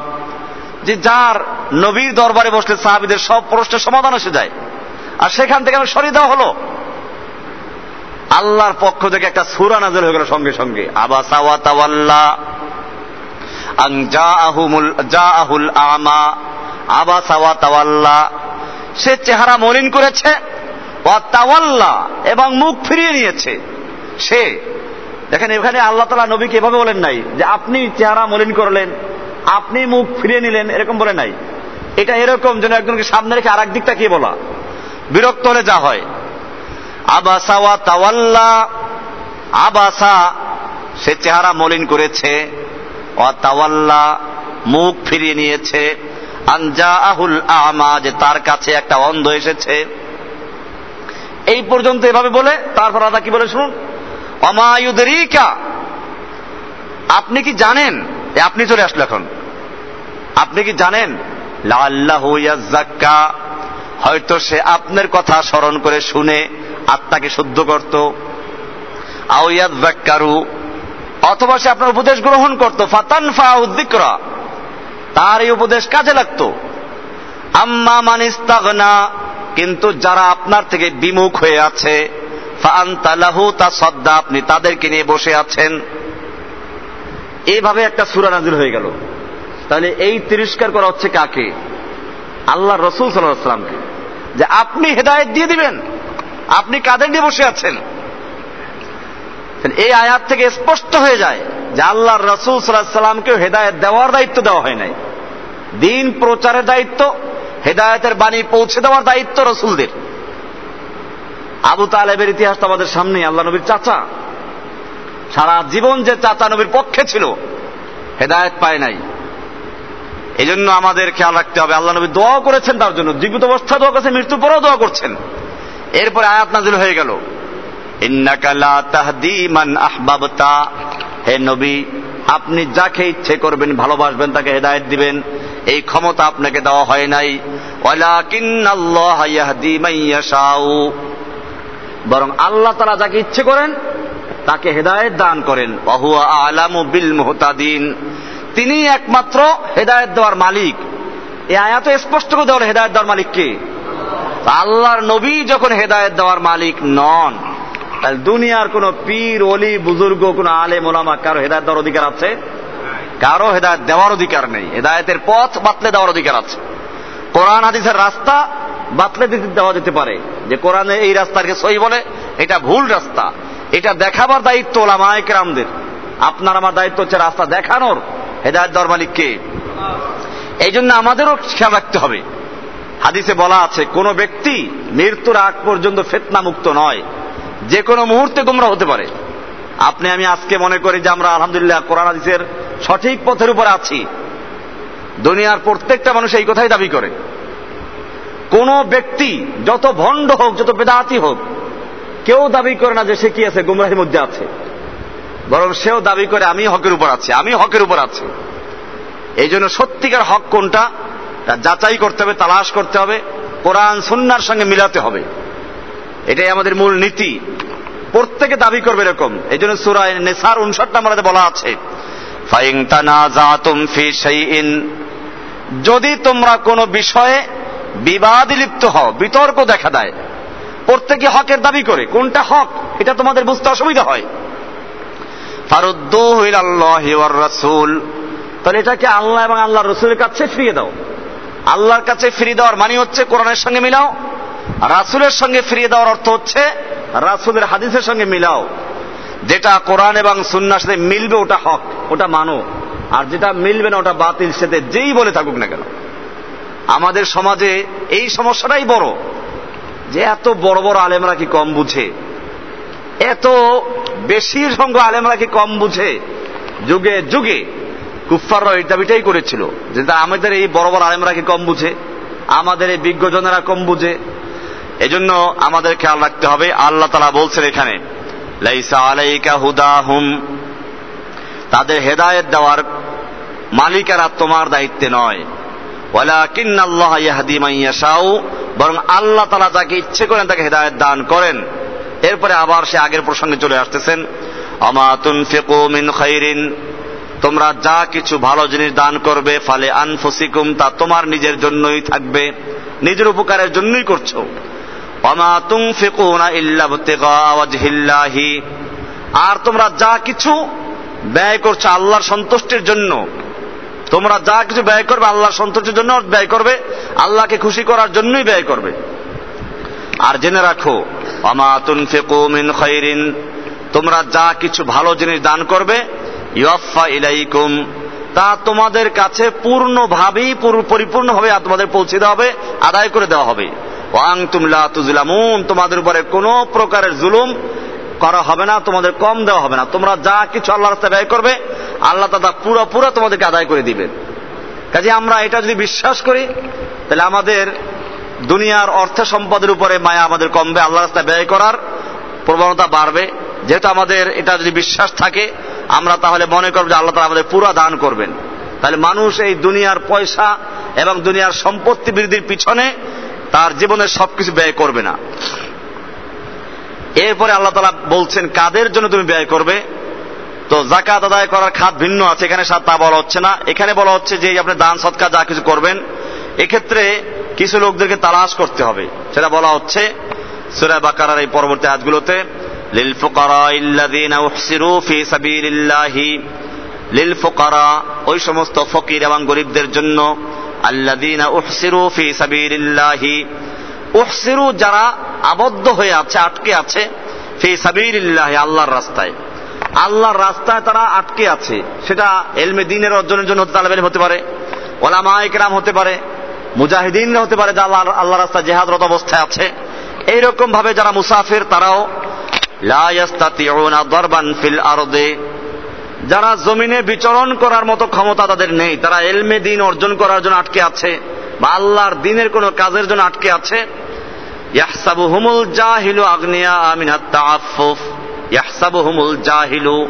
যে যার নবীর দরবারে বসলে সাহাবিদের সব প্রশ্নের সমাধান এসে যায়। আর সেখান থেকে আমি সরিয়ে দেওয়া হলো। আল্লাহর পক্ষ থেকে একটা সুরা নাজল হয়ে গেল সঙ্গে সঙ্গে। আবা সাওয়া তাওয়াল্লা। আং জাআহুমুল, জাআহুল আমা। আবা সাওয়া তাওয়াল্লা। সে চেহারা মলিন করেছে। তাওয়াল্লা এবং মুখ ফিরিয়ে নিয়েছে। সে, দেখেন এখানে আল্লাহ তালা নবীকে এভাবে বলেন নাই, যে আপনি চেহারা মলিন করলেন, আপনি মুখ ফিরিয়ে নিলেন, এরকম বলে নাই। এটা এরকম যেন একজনকে সামনে রেখে আর দিক তাকিয়ে বলা? বিরক্ত হলে যা হয়। আবাসা ওয়া তাওয়াল্লা আবাসা, সে চেহারা মলিন করেছে। ওয়া তাওয়াল্লা মুখ ফিরিয়ে নিয়েছে। আনজা আহুল আমা, যে তার কাছে একটা অন্ধ এসেছে। এই পর্যন্ত এভাবে বলে, তারপর আদা কি বলে শুনুন? অমায়ুদরিকা আপনি কি জানেন? আপনি চলে আসলো এখন। আপনি কি জানেন? লাল্লাহ হয়তো সে আপনার কথা স্মরণ করে শুনে আত্মাকে শুদ্ধ করত। আউয়াদ অথবা সে আপনার উপদেশ গ্রহণ করত। ফাতান ফা উদ্দিকরা তার এই উপদেশ কাজে লাগত। আম্মা মানিস্তাগনা কিন্তু যারা আপনার থেকে বিমুখ হয়ে আছে তা আপনি তাদেরকে নিয়ে বসে আছেন। এইভাবে একটা সুরা নাজিল হয়ে গেল। তাহলে এই তিরস্কার করা হচ্ছে কাকে? আল্লাহ রসুল সাল্লামকে যে আপনি হেদায়ত দিয়ে দিবেন, আপনি কাদের নিয়ে বসে আছেন? এই আয়াত থেকে স্পষ্ট হয়ে যায় যে আল্লাহ রসুল সাল্লাহ সাল্লামকেও হেদায়ত দেওয়ার দায়িত্ব দেওয়া হয় নাই। দিন প্রচারের দায়িত্ব হেদায়তের বাণী পৌঁছে দেওয়ার দায়িত্ব রসুলদের। আবু তালেবের ইতিহাস তো আমাদের সামনে আল্লাহ নবীর চাচা। সারা জীবন যে চাচা নবীর পক্ষে ছিল, হেদায়ত পায় নাই। এই জন্য আমাদের খেয়াল রাখতে হবে, আল্লাহ নবী দোয়া করেছেন তার জন্য, জীবিত অবস্থা দোয়া করেছেন, মৃত্যুর পরেও দোয়া করছেন। এরপরে আয়াত নাজিল হয়ে গেল হে নবী, আপনি যাকে ইচ্ছে করবেন, ভালোবাসবেন, তাকে হেদায়ত দিবেন। এই ক্ষমতা আপনাকে দেওয়া হয় নাই। বরং আল্লাহ তারা যাকে ইচ্ছে করেন, তাকে হেদায়ত দান করেন। আলামু বিল মোহতাদিন। তিনি একমাত্র হেদায়ত দেওয়ার মালিক। এ আয়াত স্পষ্ট করে দেওয়ার হেদায়ত দেওয়ার মালিক কে? আল্লাহর নবী যখন হেদায়ত দেওয়ার মালিক নন, তাহলে দুনিয়ার কোন পীর অলি বুজুর্গ, কোন আলে মোলামা কারও হেদায়ত দেওয়ার অধিকার আছে? কারও হেদায়ত দেওয়ার অধিকার নেই। হেদায়তের পথ বাতলে দেওয়ার অধিকার আছে। কোরআন হাদিসের রাস্তা বাতলে দেওয়া যেতে পারে। যে কোরআনে এই রাস্তাকে সই বলে, এটা ভুল রাস্তা। এটা দেখাবার দায়িত্ব ওলামায়ক রামদের আপনার আমার দায়িত্ব হচ্ছে রাস্তা দেখানোর। হেদায়ত দর মালিককে এই জন্য আমাদেরও খেয়াল রাখতে হবে। হাদিসে বলা আছে, কোন ব্যক্তি মৃত্যুর আগ পর্যন্ত ফেতনা মুক্ত নয়। যে কোনো মুহূর্তে গোমরা হতে পারে। আপনি, আমি আজকে মনে করি যে আমরা আলহামদুলিল্লাহ কোরআন হাদিসের সঠিক পথের উপর আছি। দুনিয়ার প্রত্যেকটা মানুষ এই কথাই দাবি করে। কোন ব্যক্তি যত ভণ্ড হোক, যত বেদাতি হোক, কেউ দাবি করে না যে সে কি আছে, গুমরাহির মধ্যে আছে। বরং সেও দাবি করে, আমি হকের উপর আছি, আমি হকের উপর আছি। এই জন্য সত্যিকার হক কোনটা? তা যাচাই করতে হবে, তালাশ করতে হবে, কোরআন, সুন্নার সঙ্গে মিলাতে হবে। এটাই আমাদের মূল নীতি। প্রত্যেকে দাবি করবে এরকম। এই জন্য সুরায় নেসার উনষাট নম্বরে বলা আছে যদি তোমরা কোনো বিষয়ে বিবাদ লিপ্ত হও, বিতর্ক দেখা দেয়, প্রত্যেকে হকের দাবি করে, কোনটা হক, এটা তোমাদের বুঝতে অসুবিধা হয়। রাসূল তাহলে এটাকে আল্লাহ এবং আল্লাহ রসুলের কাছে ফিরিয়ে দাও। আল্লাহর কাছে ফিরিয়ে দেওয়ার মানে হচ্ছে কোরআনের সঙ্গে মিলাও। রাসুলের সঙ্গে ফিরিয়ে দেওয়ার অর্থ হচ্ছে রাসুলের হাদিসের সঙ্গে মিলাও। যেটা কোরআন এবং সুন্নার সাথে মিলবে, ওটা হক, ওটা মানো। আর যেটা মিলবে না, ওটা বাতিল সাথে যেই বলে থাকুক না কেন। আমাদের সমাজে এই সমস্যাটাই বড়। যে এত বড় বড় আলেমরা কি কম বুঝে? এত বেশি সংখ্য আলেমরা কি কম বুঝে? যুগে যুগে কুফাররা এই দাবিটাই করেছিল যে আমাদের এই বড় বড় আলেমরা কি কম বুঝে? আমাদের এই বিজ্ঞজনেরা কম বুঝে? এজন্য আমাদের খেয়াল রাখতে হবে। আল্লাহ তালা বলছেন এখানে লাইসা আলাইকা হুদা হুম তাদের হেদায়েত দেওয়ার মালিকেরা তোমার দায়িত্বে নয়। ওয়ালাকিন আল্লাহ ইয়াহদি মাইয়াশাউ বরং আল্লাহ তালা যাকে ইচ্ছে করেন তাকে হেদায়েত দান করেন। এরপরে আবার সে আগের প্রসঙ্গে চলে আসতেছেন, আমা তুনফিকু মিন খাইরিন তোমরা যা কিছু ভালো জিনিস দান করবে, ফালে আনফসিকুম তা তোমার নিজের জন্যই থাকবে নিজের উপকারের জন্যই করছ অমা তুংফিকুনা ইল্লা ওয়াজহিল্লাহি আর তোমরা যা কিছু ব্যয় করছ আল্লাহর সন্তুষ্টির জন্য, তোমরা যা কিছু ব্যয় করবে আল্লাহর সন্তুষ্টির জন্য ব্যয় করবে, আল্লাহকে খুশি করার জন্যই ব্যয় করবে। আর জেনে রাখো অমা তুনফিকু মিন খাইরিন, তোমরা যা কিছু ভালো জিনিস দান করবে ইয়ফা ইলাইকুম, তা তোমাদের কাছে পূর্ণভাবেই পরিপূর্ণভাবে তোমাদের পৌঁছে দেওয়া হবে, আদায় করে দেওয়া হবে। ওয়াং তুমলা তুজলামুন তোমাদের উপরে কোনো প্রকারের জুলুম করা হবে না, তোমাদের কম দেওয়া হবে না। তোমরা যা কিছু আল্লাহ রাস্তায় ব্যয় করবে, আল্লাহ তাদা পুরো পুরো তোমাদেরকে আদায় করে দিবেন। কাজে আমরা এটা যদি বিশ্বাস করি, তাহলে আমাদের দুনিয়ার অর্থ সম্পদের উপরে মায়া আমাদের কমবে আল্লাহ রাস্তায় ব্যয় করার প্রবণতা বাড়বে। যেহেতু আমাদের এটা যদি বিশ্বাস থাকে, আমরা তাহলে মনে করব যে আল্লাহ তালা আমাদের পুরো দান করবেন। তাহলে মানুষ এই দুনিয়ার পয়সা এবং দুনিয়ার সম্পত্তি বৃদ্ধির পিছনে তার জীবনের সবকিছু ব্যয় করবে না। এরপরে আল্লাহ তালা বলছেন, কাদের জন্য তুমি ব্যয় করবে? তো জাকাত আদায় করার খাত ভিন্ন আছে, এখানে তা বলা হচ্ছে না। এখানে বলা হচ্ছে যে আপনি দান, সৎকার, যা কিছু করবেন, এক্ষেত্রে কিছু লোকদেরকে তালাশ করতে হবে। সেটা বলা হচ্ছে সুরা বাকারার এই পরবর্তী হাতগুলোতে লিলফুকারা ইল্লাদিনা উহসিরু ফি সাবিলিল্লাহি ওই সমস্ত ফকির এবং গরিবদের জন্য আল্লাদিন উহসিরু ফি সাবিলিল্লাহি। উহসিরু যারা আবদ্ধ হয়ে আছে, আটকে আছে, ফি সাবিলিল্লাহি, আল্লাহর রাস্তায়। আল্লাহর রাস্তায় তারা আটকে আছে। সেটা এলমে দিনের অর্জনের জন্য তালেবেন হতে পারে ওলামা একরাম হতে পারে, মুজাহিদিনরা হতে পারে যা আল্লাহ আল্লাহ রাস্তায় জেহাদরত অবস্থায় আছে। এইরকম ভাবে যারা মুসাফির, তারাও লা ইয়াস্তাতিউনা দরবান ফিল আরদে। যারা জমিনে বিচরণ করার মতো ক্ষমতা তাদের নেই, তারা এলমে দিন অর্জন করার জন্য আটকে আছে বা আল্লাহর দিনের কোনো কাজের জন্য আটকে আছে। ইয়াহসাবু হুমুল জাহিলু আগ্নিয়া আমিনাত তাআফফুফ। ইয়াহসাবু হুমুল জাহিলু।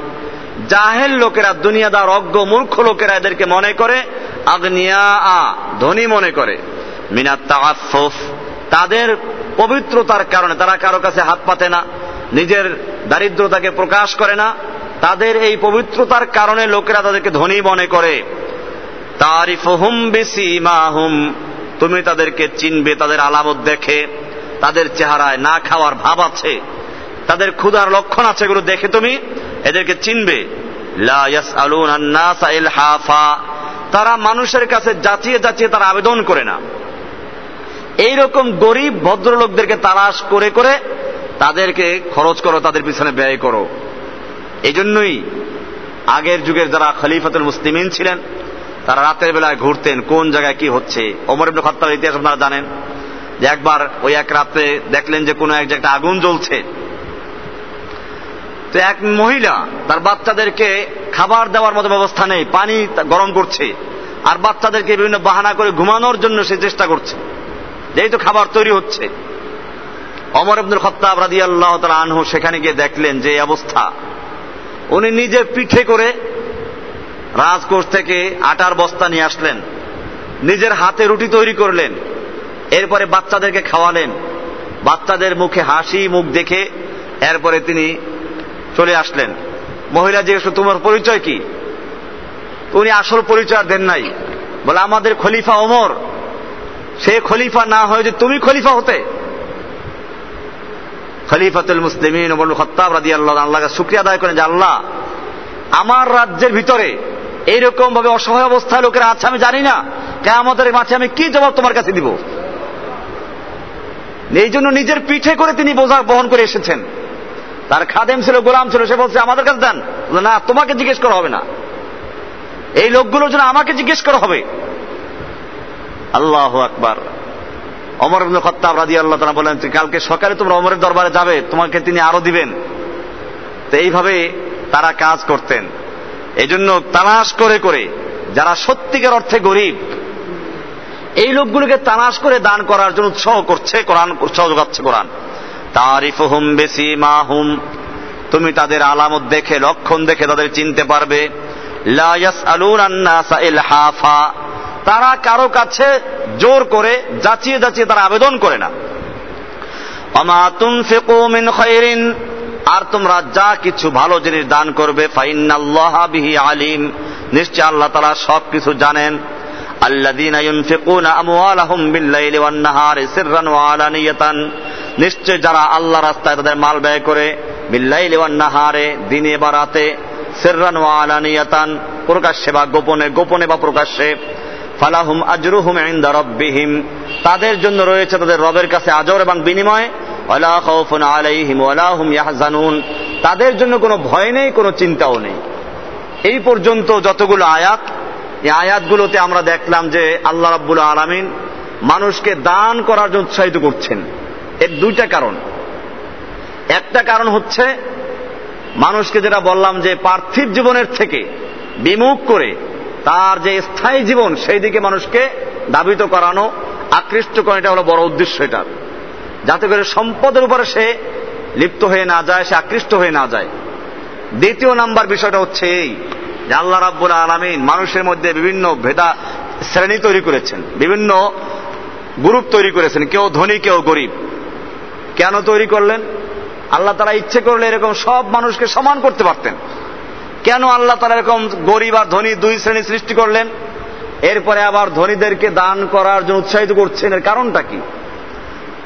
জাহেল লোকেরা দুনিয়াদার অজ্ঞ মূর্খ লোকেরা এদেরকে মনে করে, আগ্নিয়া আ, ধনী মনে করে। মিনাত তাআফফুফ। তাদের পবিত্রতার কারণে তারা কারও কাছে হাত পাতে না, নিজের দারিদ্রতাকে প্রকাশ করে না। তাদের এই পবিত্রতার কারণে লোকেরা তাদেরকে ধনী মনে করে। তারিফহুম বেশি মাহুম তুমি তাদেরকে চিনবে, তাদের আলামত দেখে। তাদের চেহারায় না খাওয়ার ভাব আছে। তাদের ক্ষুধার লক্ষণ আছে এগুলো দেখে তুমি এদেরকে চিনবে। তারা মানুষের কাছে যাচিয়ে যাচিয়ে তারা আবেদন করে না। এইরকম গরিব ভদ্রলোকদেরকে তালাশ করে করে তাদেরকে খরচ করো, তাদের পিছনে ব্যয় করো। এই জন্যই আগের যুগের যারা খলিফাতুল মুসলিমিন ছিলেন, তারা রাতের বেলায় ঘুরতেন, কোন জায়গায় কি হচ্ছে। অমর ইবনে খত্তাবের ইতিহাস আপনারা জানেন যে একবার ওই এক রাতে দেখলেন যে কোনো এক জায়গায় আগুন জ্বলছে। তো এক মহিলা তার বাচ্চাদেরকে খাবার দেওয়ার মতো ব্যবস্থা নেই, পানি গরম করছে, আর বাচ্চাদেরকে বিভিন্ন বাহানা করে ঘুমানোর জন্য সে চেষ্টা করছে। যেহেতু খাবার তৈরি হচ্ছে। অমর আব্দুল খত্তাব রাদি আল্লাহ তালা আনহু সেখানে গিয়ে দেখলেন যে অবস্থা। উনি নিজে পিঠে করে রাজকোষ থেকে আটার বস্তা নিয়ে আসলেন। নিজের হাতে রুটি তৈরি করলেন। এরপরে বাচ্চাদেরকে খাওয়ালেন। বাচ্চাদের মুখে হাসি, মুখ দেখে এরপরে তিনি চলে আসলেন। মহিলা জিজ্ঞেস তোমার পরিচয় কি? উনি আসল পরিচয় দেন নাই। বলে, আমাদের খলিফা ওমর। সে খলিফা না হয়ে যে তুমি খলিফা হতে। খলিফাতুল মুসলিমিন ওমর খত্তাব রাদি আল্লাহ আল্লাহকে শুক্রিয়া আদায় করেন যে, আল্লাহ, আমার রাজ্যের ভিতরে এইরকম ভাবে অসহায় অবস্থায় লোকেরা আছে, আমি জানি না। আমাদের মাঝে আমি কি জবাব তোমার কাছে দিব? এই জন্য নিজের পিঠে করে তিনি বোঝা বহন করে এসেছেন। তার খাদেম ছিল, গোলাম ছিল, সে বলছে, আমাদের কাছে দেন। না, তোমাকে জিজ্ঞেস করা হবে না। এই লোকগুলোর জন্য আমাকে জিজ্ঞেস করা হবে। আল্লাহ আকবার। অমর খত্তাব রাজি আল্লাহ তারা বলেন কালকে সকালে তোমরা অমরের দরবারে যাবে, তোমাকে তিনি আরও দিবেন। তো এইভাবে তারা কাজ করতেন। এই জন্য তালাশ করে করে, যারা সত্যিকার অর্থে গরিব, এই লোকগুলোকে তালাশ করে দান করার জন্য উৎসাহ করছে কোরআন, উৎসাহ যোগাচ্ছে কোরআন। তারিফ হুম বেশি মা হুম তুমি তাদের আলামত দেখে, লক্ষণ দেখে তাদের চিনতে পারবে। হাফা তারা কারও কাছে জোর করে, যাচিয়ে যাচিয়ে তারা আবেদন করে না। আর তোমরা যা কিছু ভালো জিনিস দান করবে ফাইনাল্লাহ আলিম। নিশ্চয় আল্লাহ তারা সব কিছু জানেন নিশ্চয় যারা আল্লাহ রাস্তায় তাদের মাল ব্যয় করে বিল্লাইলিওয়ান্নাহারে দিনে বা রাতে, সেররান ওয়ালানিয়াতান প্রকাশ্যে বা গোপনে গোপনে বা প্রকাশ্যে ফালাহুম আজরুহুম ইনদা রাব্বিহিম। তাদের জন্য রয়েছে তাদের রবের কাছে আজর এবং বিনিময়। তাদের জন্য কোনো ভয় নেই, কোনো চিন্তাও নেই। এই পর্যন্ত যতগুলো আয়াত, এই আয়াতগুলোতে আমরা দেখলাম যে আল্লাহ রাব্বুল আলামিন মানুষকে দান করার জন্য উৎসাহিত করছেন। এর দুইটা কারণ। একটা কারণ হচ্ছে, মানুষকে যেটা বললাম যে পার্থিব জীবনের থেকে বিমুখ করে তার যে স্থায়ী জীবন, সেই দিকে মানুষকে দাবিত করানো, আকৃষ্ট করা এটা হলো বড় উদ্দেশ্য এটার যাতে করে সম্পদের উপরে সে লিপ্ত হয়ে না যায়, সে আকৃষ্ট হয়ে না যায়। দ্বিতীয় নাম্বার বিষয়টা হচ্ছে এই, যে আল্লাহ রাব্বুল আলমিন মানুষের মধ্যে বিভিন্ন ভেদা শ্রেণি তৈরি করেছেন, বিভিন্ন গ্রুপ তৈরি করেছেন, কেউ ধনী, কেউ গরিব। কেন তৈরি করলেন? আল্লাহ তারা ইচ্ছে করলে এরকম সব মানুষকে সমান করতে পারতেন। কেন আল্লাহ তারা এরকম গরিব আর ধনী দুই শ্রেণি সৃষ্টি করলেন? এরপরে আবার ধনীদেরকে দান করার জন্য উৎসাহিত করছেন। এর কারণটা কি?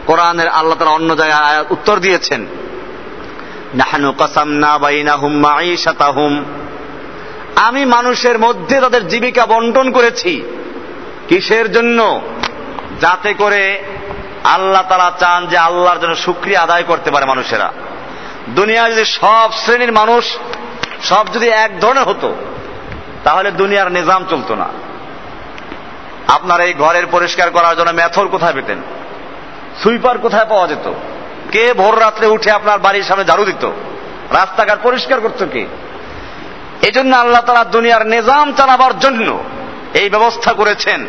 কোরআনের আল্লাহ তারা অন্য জায়গায় উত্তর দিয়েছেন। নাহানু আমি মানুষের মধ্যে তাদের জীবিকা বন্টন করেছি। কিসের জন্য? যাতে করে আল্লাহ তারা চান যে আল্লাহর জন্য সুক্রিয়া আদায় করতে পারে মানুষেরা। দুনিয়ায় যদি সব শ্রেণির মানুষ সব যদি এক ধরনের হতো, তাহলে দুনিয়ার নিজাম চলতো না। আপনার এই ঘরের পরিষ্কার করার জন্য মেথর কোথায় পেতেন? সুইপার কোথায় পাওয়া যেত? কে ভোর রাত্রে উঠে আপনার বাড়ির সামনে ঝাড়ু দিত? রাস্তাঘাট পরিষ্কার করতো কে? এই জন্য আল্লাহ তালা দুনিয়ার নিজাম চালাবার জন্য এই ব্যবস্থা করেছেন।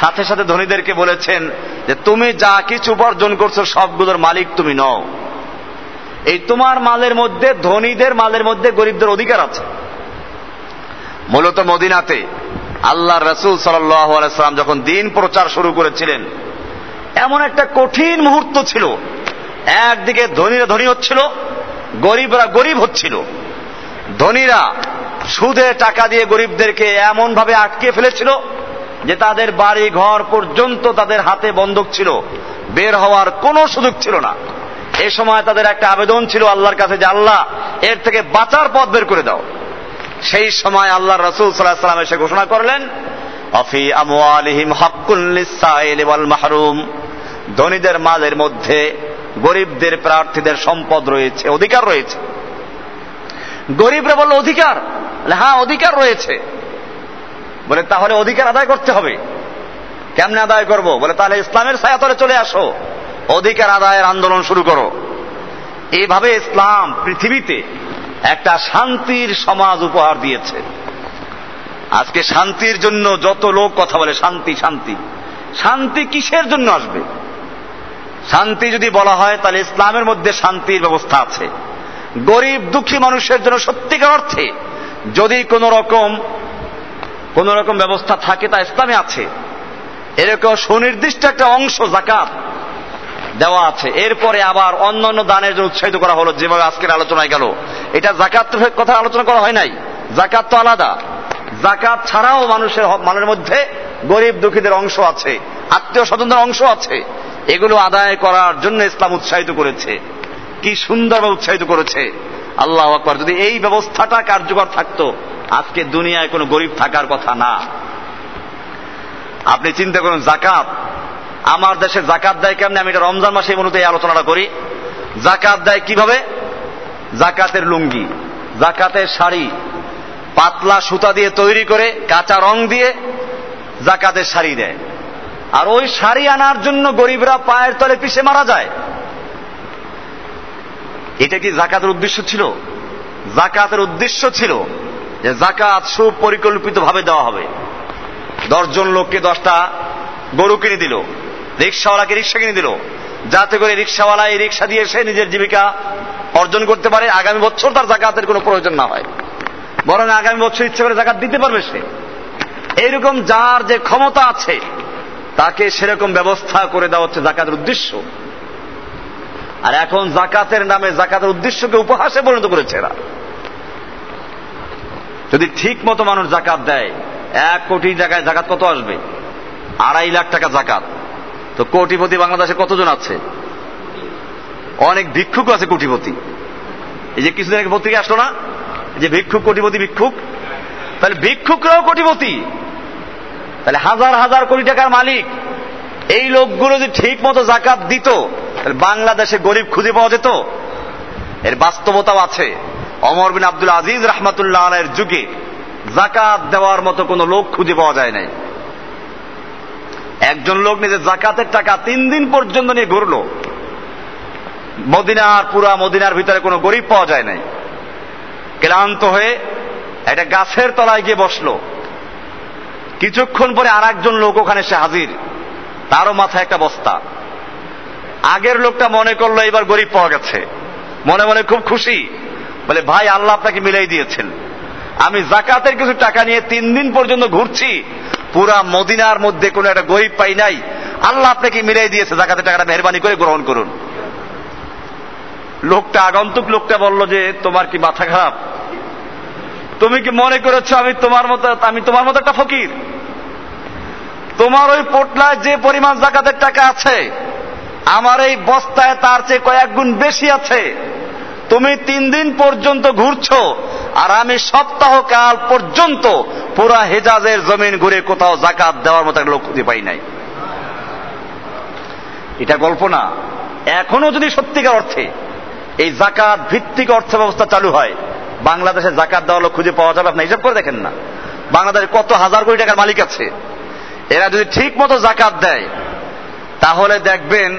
সাথে সাথে ধনীদেরকে বলেছেন যে, তুমি যা কিছু উপার্জন করছ, সবগুলোর মালিক তুমি নও। এই তোমার মালের মধ্যে, ধনীদের মালের মধ্যে গরিবদের অধিকার আছে। মূলত মদিনাতে আল্লাহ রসুল সাল্লাম যখন দিন প্রচার শুরু করেছিলেন, এমন একটা কঠিন মুহূর্ত ছিল। একদিকে ধনীরা ধনী হচ্ছিল, গরিবরা গরিব হচ্ছিল। ধনীরা সুদে টাকা দিয়ে গরিবদেরকে এমন ভাবে আটকে ফেলেছিল যে তাদের বাড়ি ঘর পর্যন্ত তাদের হাতে বন্ধক ছিল। বের হওয়ার কোনো সুযোগ ছিল না। এ সময় তাদের একটা আবেদন ছিল আল্লাহর কাছে যে, আল্লাহ, এর থেকে বাঁচার পথ বের করে দাও। সেই সময় আল্লাহ রসুল সাল্লাহ সাল্লাম এসে ঘোষণা করলেন, অফি আমওয়ালিহিম হকুল মাহরুম ধনীদের মালের মধ্যে গরিবদের প্রার্থীদের সম্পদ রয়েছে, অধিকার রয়েছে। গরিবরা বলল, অধিকার? হ্যাঁ অধিকার রয়েছে। বলে, তাহলে অধিকার আদায় করতে হবে। কেমনে আদায় করব? বলে, তাহলে ইসলামের ছায়াতলে চলে আসো। অধিকার আদায়ের আন্দোলন শুরু করো। এইভাবে ইসলাম পৃথিবীতে একটা শান্তির সমাজ উপহার দিয়েছে। আজকে শান্তির জন্য যত লোক কথা বলে, শান্তি শান্তি। শান্তি কিসের জন্য আসবে? শান্তি যদি বলা হয়, তাহলে ইসলামের মধ্যে শান্তির ব্যবস্থা আছে। গরিব, দুঃখী মানুষের জন্য সত্যিকার অর্থে যদি কোন রকম কোন রকম ব্যবস্থা থাকে, তা ইসলামে আছে। এরকম সুনির্দিষ্ট একটা অংশ, জাকাত দেওয়া আছে। এরপরে আবার অন্য অন্য দানের জন্য উৎসাহিত করা হলো, যেভাবে আজকের আলোচনায় গেল। এটা জাকাত কথা আলোচনা করা হয় নাই। জাকাত তো আলাদা। জাকাত ছাড়াও মানুষের মানের মধ্যে গরিব দুঃখীদের অংশ আছে, আত্মীয় স্বজনদের অংশ আছে। এগুলো আদায় করার জন্য ইসলাম উৎসাহিত করেছে। কি সুন্দরভাবে উৎসাহিত করেছে। আল্লাহ আকবর। যদি এই ব্যবস্থাটা কার্যকর থাকতো, আজকে দুনিয়ায় কোনো গরিব থাকার কথা না। আপনি চিন্তা করুন জাকাত আমার দেশে জাকাত দেয় কেমনি? আমি এটা রমজান মাসে মূলত এই আলোচনাটা করি। জাকাত দেয় কীভাবে? জাকাতের লুঙ্গি, জাকাতের শাড়ি, পাতলা সুতা দিয়ে তৈরি করে কাঁচা রং দিয়ে জাকাতের শাড়ি দেয়। আর ওই শাড়ি আনার জন্য গরিবরা পায়ের তলে পিষে মারা যায়। এটা কি জাকাতের উদ্দেশ্য ছিল? জাকাতের উদ্দেশ্য ছিল যে জাকাত সুপরিকল্পিত ভাবে দেওয়া হবে। দশজন লোককে দশটা গরু কিনে দিল। রিক্সাওয়ালাকে রিক্সা কিনে দিল। যাতে করে রিক্সাওয়ালা এই রিক্সা দিয়ে সে নিজের জীবিকা অর্জন করতে পারে, আগামী বছর তার জাকাতের কোনো প্রয়োজন না হয়। বরং আগামী বছর ইচ্ছে করে জাকাত দিতে পারবে সে। এইরকম যার যে ক্ষমতা আছে, তাকে সেরকম ব্যবস্থা করে দেওয়া হচ্ছে জাকাতের উদ্দেশ্য। আর এখন জাকাতের নামে জাকাতের উদ্দেশ্যকে উপহাসে পরিণত করেছে এরা। যদি ঠিক মতো মানুষ জাকাত দেয়, এক কোটি জায়গায় জাকাত কত আসবে? আড়াই লাখ টাকা জাকাত। তো কোটিপতি বাংলাদেশে কতজন আছে? অনেক ভিক্ষুক আছে কোটিপতি। এই যে কিছুদিন আগে পত্রিকা আসলো না? যে ভিক্ষুক, কোটিপতি, ভিক্ষুক। তাহলে ভিক্ষুকরাও কোটিপতি। তাহলে হাজার হাজার কোটি টাকার মালিক। এই লোকগুলো যদি ঠিক মতো জাকাত দিত, তাহলে বাংলাদেশে গরিব খুঁজে পাওয়া যেত। এর বাস্তবতাও আছে। অমর বিন আব্দুল আজিজ রহমাতুল্লাহ আলের যুগে জাকাত দেওয়ার মতো কোনো লোক খুঁজে পাওয়া যায় নাই। একজন লোক নিজের জাকাতের টাকা তিন দিন পর্যন্ত নিয়ে ঘুরলো। মদিনার পুরা মদিনার ভিতরে কোনো গরিব পাওয়া যায় নাই। ক্লান্ত হয়ে একটা গাছের তলায় গিয়ে বসল। কিছুক্ষণ পরে আর একজন লোক ওখানে সে হাজির। তারও মাথায় একটা বস্তা। আগের লোকটা মনে করল এবার গরিব পাওয়া গেছে। মনে মনে খুব খুশি। বলে, ভাই, আল্লাহ আপনাকে মিলাই দিয়েছেন। আমি জাকাতের কিছু টাকা নিয়ে তিন দিন পর্যন্ত ঘুরছি। পুরা মদিনার মধ্যে কোনো একটা গরিব পাই নাই। আল্লাহ আপনাকে মিলাই দিয়েছে জাকাতের টাকাটা মেহরবানি করে গ্রহণ করুন। লোকটা, আগন্তুক লোকটা বলল যে, তোমার কি মাথা খারাপ? তুমি কি মনে করেছ আমি তোমার মতো, আমি তোমার মতো একটা ফকির? তোমার ওই পোটলায় যে পরিমাণ জাকাতের টাকা আছে, আমার এই বস্তায় তার চেয়ে কয়েক গুণ বেশি আছে। তুমি তিন দিন পর্যন্ত ঘুরছো আর আমি সপ্তাহ কাল পর্যন্ত পুরা হেজাজের জমিন ঘুরে কোথাও জাকাত দেওয়ার মতো লোক খুঁজে পাই নাই। এটা গল্প না। এখনও যদি সত্যিকার অর্থে এই জাকাত ভিত্তিক অর্থ ব্যবস্থা চালু হয়, বাংলাদেশে জাকাত দেওয়া লোক খুঁজে পাওয়া যাবে আপনি হিসাব করে দেখেন না। বাংলাদেশে কত হাজার কোটি টাকার মালিক আছে। এরা যদি ঠিক মতো জাকাত দেয়, তাহলে দেখবেন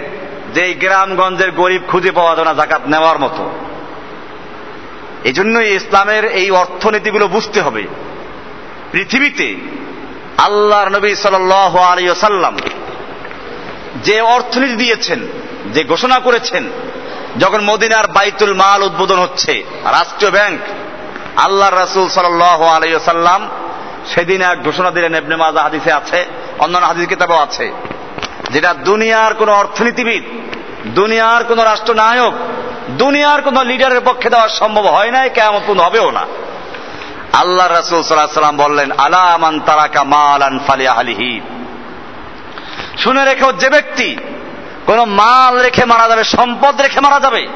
যে এই গ্রামগঞ্জের গরিব খুঁজে পাওয়া যায় না জাকাত নেওয়ার মতো। এই জন্যই ইসলামের এই অর্থনীতিগুলো বুঝতে হবে। পৃথিবীতে আল্লাহর নবী সাল আলিয়াল্লাম যে অর্থনীতি দিয়েছেন, যে ঘোষণা করেছেন, যখন মদিনার বাইতুল মাল উদ্বোধন হচ্ছে, রাষ্ট্রীয় ব্যাংক আল্লাহ রাসুল সাল আলাইসাল্লাম সেদিন এক ঘোষণা দিলেন এবনে মাজা হাদিসে আছে, অন্যান্য হাদিস কিতাবেও আছে, যেটা দুনিয়ার কোন অর্থনীতিবিদ, দুনিয়ার কোন রাষ্ট্রনায়ক দুনিয়ার কোন লিডারের পক্ষে দেওয়া সম্ভব হয় নাই কেমন পূর্ণ হবেও না। আল্লাহ রাসুল সাল্লাম বললেন আলামান তারাকা মালান ফালিয়া হালিহি শুনে রেখেও যে ব্যক্তি কোন মাল রেখে মারা যাবে, সম্পদ রেখে মারা যাবে,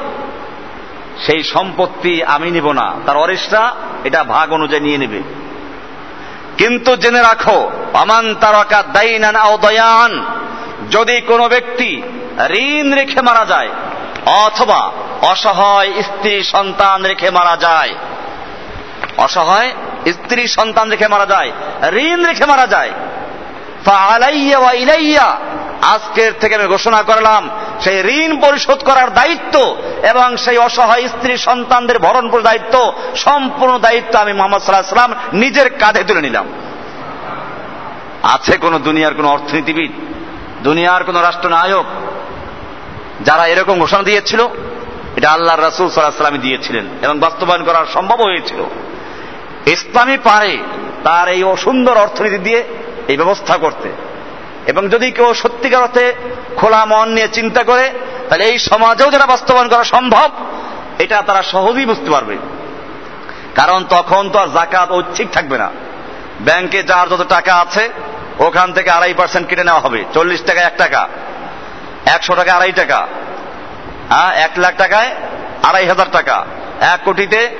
সেই সম্পত্তি আমি নিব না, তার অরিসরা এটা ভাগ অনুযায়ী নিয়ে নেবে। কিন্তু জেনে রাখো আমান তারকা দাইনান আও দয়ান? যদি কোনো ব্যক্তি ঋণ রেখে মারা যায় অথবা অসহায় স্ত্রী সন্তান রেখে মারা যায়। অসহায় স্ত্রী সন্তান রেখে মারা যায়, ঋণ রেখে মারা যায়। ইলাইয়া, আজকের থেকে আমি ঘোষণা করলাম, সেই ঋণ পরিশোধ করার দায়িত্ব এবং সেই অসহায় স্ত্রী সন্তানদের ভরণ করার দায়িত্ব, সম্পূর্ণ দায়িত্ব আমি মোহাম্মদ সাল্লাহ সাল্লাম নিজের কাঁধে তুলে নিলাম। আছে কোন দুনিয়ার কোন অর্থনীতিবিদ, দুনিয়ার কোন রাষ্ট্রনায়ক যারা এরকম ঘোষণা দিয়েছিল, এটা আল্লাহ রাসুল সাল্লাহ দিয়েছিলেন এবং বাস্তবায়ন করা সম্ভব হয়েছিল। ইসলামী পারে তার এই অসুন্দর অর্থনীতি দিয়ে এই ব্যবস্থা করতে। এবং যদি কেউ সত্যিকার অর্থে খোলা মন নিয়ে চিন্তা করে, তাহলে এই সমাজেও যারা বাস্তবায়ন করা সম্ভব, এটা তারা সহজেই বুঝতে পারবে। কারণ তখন তো আর জাকাত ঐচ্ছিক থাকবে না। ব্যাংকে যার যত টাকা আছে, ওখান থেকে আড়াই পার্সেন্ট কেটে নেওয়া হবে। চল্লিশ টাকা এক টাকা। একশো টাকা, আড়াই টাকা। হ্যাঁ এক লাখ টাকায় আড়াই হাজার টাকা। এক কোটিতে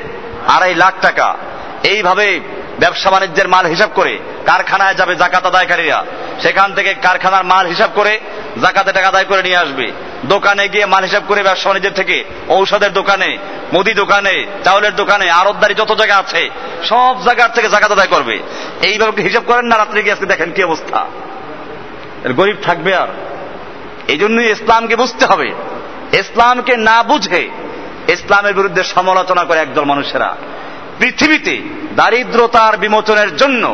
আড়াই লাখ টাকা। এইভাবে ব্যবসা বাণিজ্যের মাল হিসাব করে কারখানায় যাবে জাকাত আদায়কারীরা। সেখান থেকে কারখানার মাল হিসাব করে জাকাতে টাকা আদায় করে নিয়ে আসবে। দোকানে গিয়ে মাল হিসাব করে ব্যবসা বাণিজ্যের থেকে ঔষধের দোকানে, মুদি দোকানে, চাউলের দোকানে আরতদারি যত জায়গা আছে, সব জায়গার থেকে জাকাত আদায় করবে। এইভাবে হিসাব করেন না? রাত্রে গিয়ে আজকে দেখেন কি অবস্থা। গরিব থাকবে আর। এই জন্যই ইসলামকে বুঝতে হবে। ইসলামকে না বুঝে ইসলামের বিরুদ্ধে সমালোচনা করে একদল মানুষেরা। পৃথিবীতে দারিদ্রতার বিমোচনের জন্য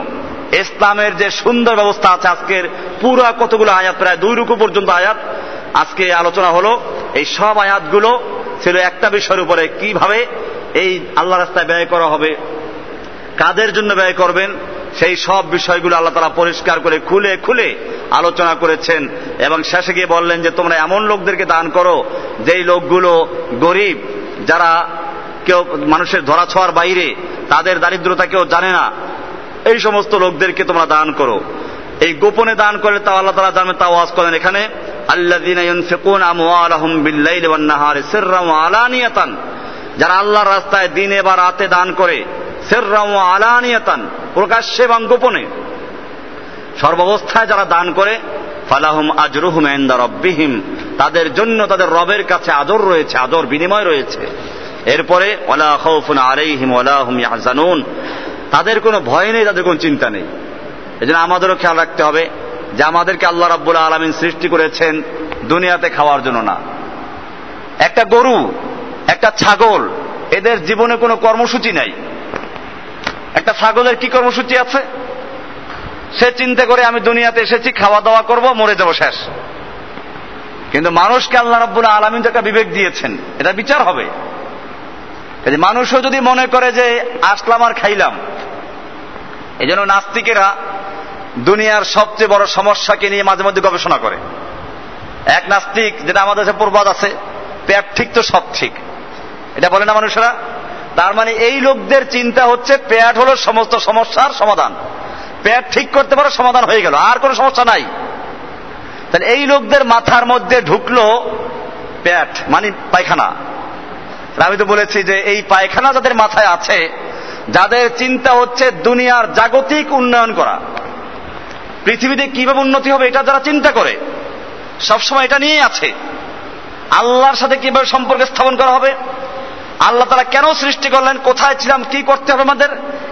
ইসলামের যে সুন্দর ব্যবস্থা আছে আজকের পুরা কতগুলো আয়াত, প্রায় দুই রুকু পর্যন্ত আয়াত, আজকে আলোচনা হলো, এই সব আয়াতগুলো ছিল একটা বিষয়ের উপরে কীভাবে এই আল্লাহ রাস্তায় ব্যয় করা হবে, কাদের জন্য ব্যয় করবেন সেই সব বিষয়গুলো আল্লাহ তারা পরিষ্কার করে খুলে খুলে আলোচনা করেছেন এবং শেষে গিয়ে বললেন যে, তোমরা এমন লোকদেরকে দান করো, যেই লোকগুলো গরিব, যারা কেউ মানুষের ধরা ছোঁয়ার বাইরে, তাদের দারিদ্রতা কেউ জানে না, এই সমস্ত লোকদেরকে তোমরা দান করো। এই গোপনে দান করলে তা আল্লাহ তালা জানবে তা ওয়াজ করেন এখানে যারা আল্লাহর রাস্তায় দিনে বা রাতে দান করে সেররাম আলানিয়াতান। প্রকাশ্যে এবং গোপনে। সর্বাবস্থায় যারা দান করে, ফালাহুম আজরুহুম এন্দা রব্বিহিম, তাদের জন্য তাদের রবের কাছে আদর রয়েছে, আদর বিনিময় রয়েছে। এরপরে খৌফুন তাদের কোনো ভয় নেই, তাদের কোনো চিন্তা নেই। এই জন্য আমাদেরও খেয়াল রাখতে হবে যে আমাদেরকে আল্লাহ রাব্বুল আলমিন সৃষ্টি করেছেন দুনিয়াতে খাওয়ার জন্য না। একটা গরু, একটা ছাগল, এদের জীবনে কোনো কর্মসূচি নাই। একটা ছাগলের কি কর্মসূচি আছে? সে চিন্তা করে আমি দুনিয়াতে এসেছি, খাওয়া দাওয়া করব, মরে যাব শেষ। কিন্তু মানুষকে আল্লাহ রাব্বুল আলমিন যে একটা বিবেক দিয়েছেন, এটা বিচার হবে। মানুষও যদি মনে করে যে, আসলাম আর খাইলাম এই জন্য নাস্তিকেরা দুনিয়ার সবচেয়ে বড় সমস্যাকে নিয়ে মাঝে মধ্যে গবেষণা করে। এক নাস্তিক, যেটা আমাদের কাছে প্রবাদ আছে, পেট ঠিক তো সব ঠিক। এটা বলে না মানুষেরা? তার মানে এই লোকদের চিন্তা হচ্ছে পেট হলো সমস্ত সমস্যার সমাধান। পেট ঠিক করতে পারো, সমাধান হয়ে গেল, আর কোনো সমস্যা নাই। তাহলে এই লোকদের মাথার মধ্যে ঢুকলো পেট মানে পায়খানা। আমি তো বলেছি যে এই পায়খানা যাদের মাথায় আছে, যাদের চিন্তা হচ্ছে দুনিয়ার জাগতিক উন্নয়ন করা, পৃথিবীতে কীভাবে উন্নতি হবে এটা যারা চিন্তা করে, সবসময় এটা নিয়েই আছে। আল্লাহর সাথে কীভাবে সম্পর্ক স্থাপন করা হবে আল্লাহ তারা কেন সৃষ্টি করলেন? কোথায় ছিলাম? কি করতে হবে আমাদের?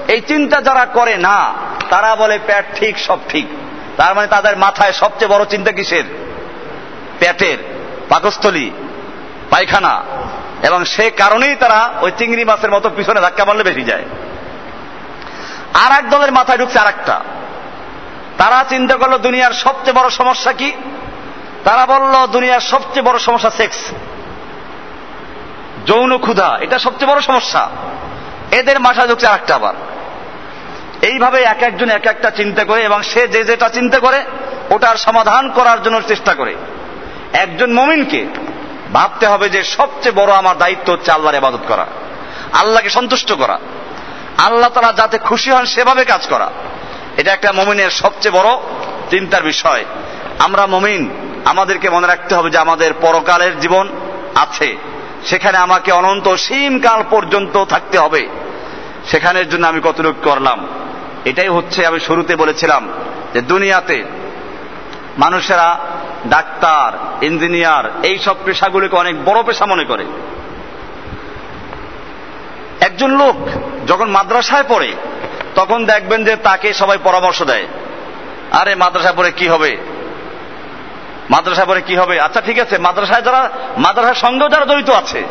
এই চিন্তা যারা করে, না, তারা বলে পেট ঠিক, সব ঠিক। তার মানে তাদের মাথায় সবচেয়ে বড় চিন্তা কিসের? পেটের। পাকস্থলী, পায়খানা। এবং সে কারণেই তারা ওই চিংড়ি মাছের মতো পিছনে ধাক্কা মারলে বেশি যায়। আর এক দলের মাথায় ঢুকছে আর একটা তারা চিন্তা করল, দুনিয়ার সবচেয়ে বড় সমস্যা কি? তারা বলল, দুনিয়ার সবচেয়ে বড় সমস্যা সেক্স। যৌন ক্ষুধা, এটা সবচেয়ে বড় সমস্যা। এদের মাথায় ঢুকছে আর একটা আবার। এইভাবে এক একজন এক একটা চিন্তা করে এবং সে যে যেটা চিন্তা করে, ওটার সমাধান করার জন্য চেষ্টা করে। একজন মমিনকে ভাবতে হবে যে সবচেয়ে বড় আমার দায়িত্ব হচ্ছে আল্লাহর ইবাদত করা, আল্লাহকে সন্তুষ্ট করা। আল্লাহ তারা যাতে খুশি হন, সেভাবে কাজ করা। এটা একটা মমিনের সবচেয়ে বড় চিন্তার বিষয়। আমরা মমিন, আমাদেরকে মনে রাখতে হবে যে আমাদের পরকালের জীবন আছে। সেখানে আমাকে অনন্ত সীমকাল পর্যন্ত থাকতে হবে। সেখানের জন্য আমি কতটুকু করলাম? এটাই হচ্ছে আমি শুরুতে বলেছিলাম যে দুনিয়াতে মানুষেরা, ডাক্তার, ইঞ্জিনিয়ার, এই সব পেশাগুলিকে অনেক বড় পেশা মনে করে। একজন লোক যখন মাদ্রাসায় পড়ে, তখন দেখবেন যে তাকে সবাই পরামর্শ দেয়। আরে মাদ্রাসায় পড়ে কি হবে? মাদ্রাসায় পরে কি হবে? আচ্ছা ঠিক আছে, মাদ্রাসায় যারা, মাদ্রাসার সঙ্গেও যারা জড়িত আছে,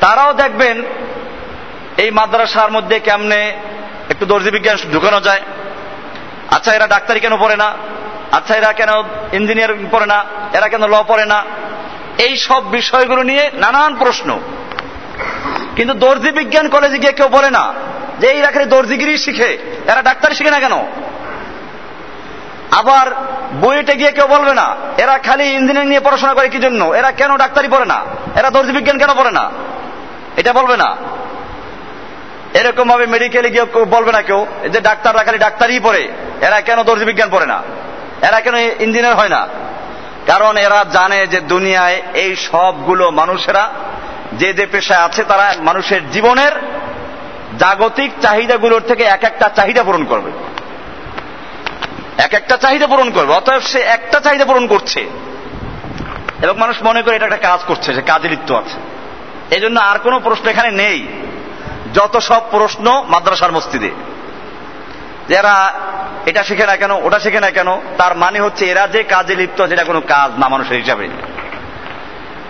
তারাও দেখবেন এই মাদ্রাসার মধ্যে কেমনে একটু দর্জি বিজ্ঞান ঢুকানো যায়। আচ্ছা এরা ডাক্তারি কেন পড়ে না? আচ্ছা এরা কেন ইঞ্জিনিয়ার পড়ে না? এরা কেন ল পড়ে না? এই সব বিষয়গুলো নিয়ে নানান প্রশ্ন। কিন্তু দর্জি বিজ্ঞান কলেজে গিয়ে কেউ বলে না যে এই রাখারে দর্জিগিরি শিখে। এরা ডাক্তারি শিখে না কেন? আবার বইয়েটে গিয়ে কেউ বলবে না, এরা খালি ইঞ্জিনিয়ারিং নিয়ে পড়াশোনা করে কি জন্য? এরা কেন ডাক্তারি পড়ে না? এরা দর্জি বিজ্ঞান কেন পড়ে না? এটা বলবে না। এরকম ভাবে মেডিকেলে গিয়ে বলবে না কেউ যে ডাক্তাররা খালি ডাক্তারই পড়ে, এরা কেন দর্জি বিজ্ঞান পড়ে না? এরা কেন ইঞ্জিনিয়ার হয় না? কারণ এরা জানে যে দুনিয়ায় এই সবগুলো মানুষেরা, যে যে পেশায় আছে তারা মানুষের জীবনের জাগতিক চাহিদাগুলোর থেকে এক একটা চাহিদা পূরণ করবে। এক একটা চাহিদা পূরণ করবে, অতএব সে একটা চাহিদা পূরণ করছে। এবং মানুষ মনে করে এটা একটা কাজ করছে, সে কাজে লিপ্ত আছে। এই জন্য আর কোনো প্রশ্ন এখানে নেই, যত সব প্রশ্ন মাদ্রাসার মসজিদে। যারা এটা শিখে না কেন, ওটা শিখে না কেন, তার মানে হচ্ছে এরা যে কাজে লিপ্ত আছে এটা কোনো কাজ না মানুষের হিসাবে।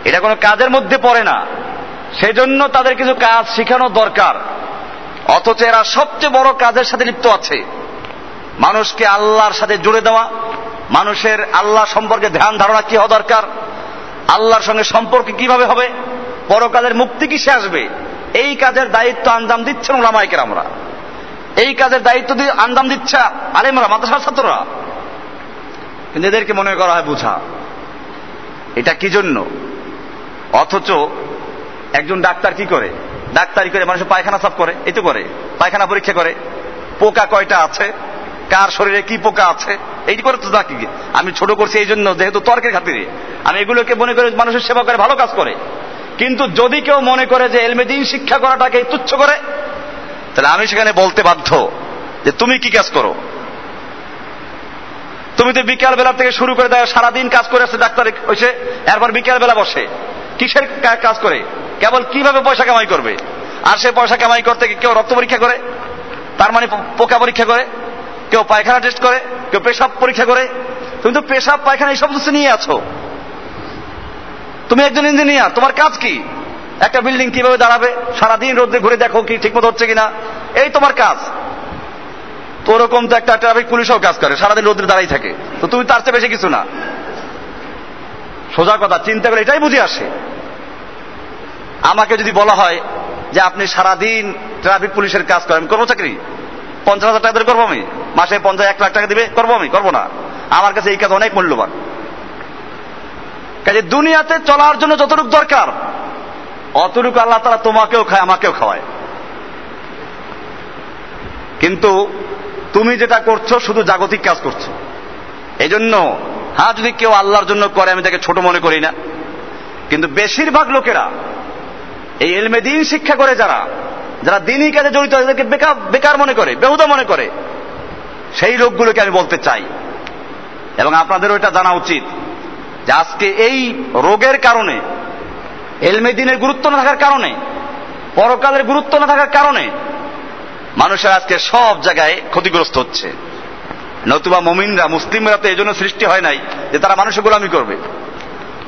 এটা কোনো কাজের মধ্যে পড়ে না। সেজন্য তাদের কিছু কাজ শেখানো দরকার। অথচ এরা সবচেয়ে বড় কাজের সাথে লিপ্ত আছে। মানুষকে আল্লাহর সাথে জুড়ে দেওয়া, মানুষের আল্লাহ সম্পর্কে ধ্যান ধারণা কি হওয়া দরকার, আল্লাহর সঙ্গে সম্পর্ক কীভাবে হবে, পরকালের মুক্তি কিসে আসবে, এই কাজের দায়িত্ব আঞ্জাম দিচ্ছেন ওলামাইকের আমরা এই কাজের দায়িত্ব দিয়ে আঞ্জাম দিচ্ছে আলেমরা, মাদ্রাসার ছাত্ররা। কিন্তু এদেরকে মনে করা হয় বুঝা। এটা কি জন্য? অথচ একজন ডাক্তার কি করে? ডাক্তারি করে মানুষের পায়খানা সাফ করে, এই তো করে, পায়খানা পরীক্ষা করে। পোকা কয়টা আছে? কার শরীরে কি পোকা আছে? এইটি করে তো ডাকি আমি ছোট করছি এই জন্য, যেহেতু তর্কের খাতিরে। আমি এগুলোকে মনে করে মানুষের সেবা করে, ভালো কাজ করে। কিন্তু যদি কেউ মনে করে যে এলমেদিন শিক্ষা করাটাকে তুচ্ছ করে, তাহলে আমি সেখানে বলতে বাধ্য যে তুমি কি কাজ করো? তুমি তো বিকাল বেলা থেকে শুরু করে দেয় সারাদিন কাজ করে আসছে ডাক্তার হয়েছে এরপর বিকাল বেলা বসে। কিসের কাজ করে? কেবল কীভাবে পয়সা কামাই করবে? আর সে পয়সা কামাই করতে কেউ রক্ত পরীক্ষা করে? তার মানে পোকা পরীক্ষা করে? কেউ পায়খানা টেস্ট করে, কেউ পেশাব পরীক্ষা করে। তুমি তো পেশাব, পায়খানা এই সমস্ত নিয়ে আছো। তুমি একজন ইঞ্জিনিয়ার তোমার কাজ কি? একটা বিল্ডিং কীভাবে দাঁড়াবে? সারাদিন রোদ্রে ঘুরে দেখো কি ঠিক মতো হচ্ছে কিনা। এই তোমার কাজ। তো ওরকম তো একটা ট্রাফিক পুলিশও কাজ করে, সারাদিন রোদ্রে দাঁড়াই থাকে। তো তুমি তার চেয়ে বেশি কিছু না। সোজা কথা, চিন্তা করে এটাই বুঝে আসে। আমাকে যদি বলা হয় যে আপনি সারাদিন ট্রাফিক পুলিশের কাজ করেন করব চাকরি? পঞ্চাশ হাজার টাকা ধরে করব আমি? মাসে পঞ্চাশ, এক লাখ টাকা দিবে? করব আমি? করব না। আমার কাছে এই কাজ অনেক মূল্যবান। কাজে দুনিয়াতে চলার জন্য যতটুকু দরকার, অতটুকু আল্লাহ তারা তোমাকেও খায়, আমাকেও খাওয়ায়। কিন্তু তুমি যেটা করছ, শুধু জাগতিক কাজ করছ। এই জন্য হ্যাঁ যদি কেউ আল্লাহর জন্য করে, আমি তাকে ছোট মনে করি না। কিন্তু বেশিরভাগ লোকেরা, এই এলমে দিন শিক্ষা করে যারা যারা দিনই কাজে জড়িত তাদেরকে বেকার বেকার মনে করে, বেহুদা মনে করে, সেই লোকগুলোকে আমি বলতে চাই। এবং আপনাদেরও এটা জানা উচিত যে আজকে এই রোগের কারণে এলমেদিনের গুরুত্ব না থাকার কারণে, পরকালের গুরুত্ব না থাকার কারণে, মানুষের আজকে সব জায়গায় ক্ষতিগ্রস্ত হচ্ছে। নতুবা মমিনরা, মুসলিমরা তো এই জন্য সৃষ্টি হয় নাই যে তারা মানুষের গোলামি করবে।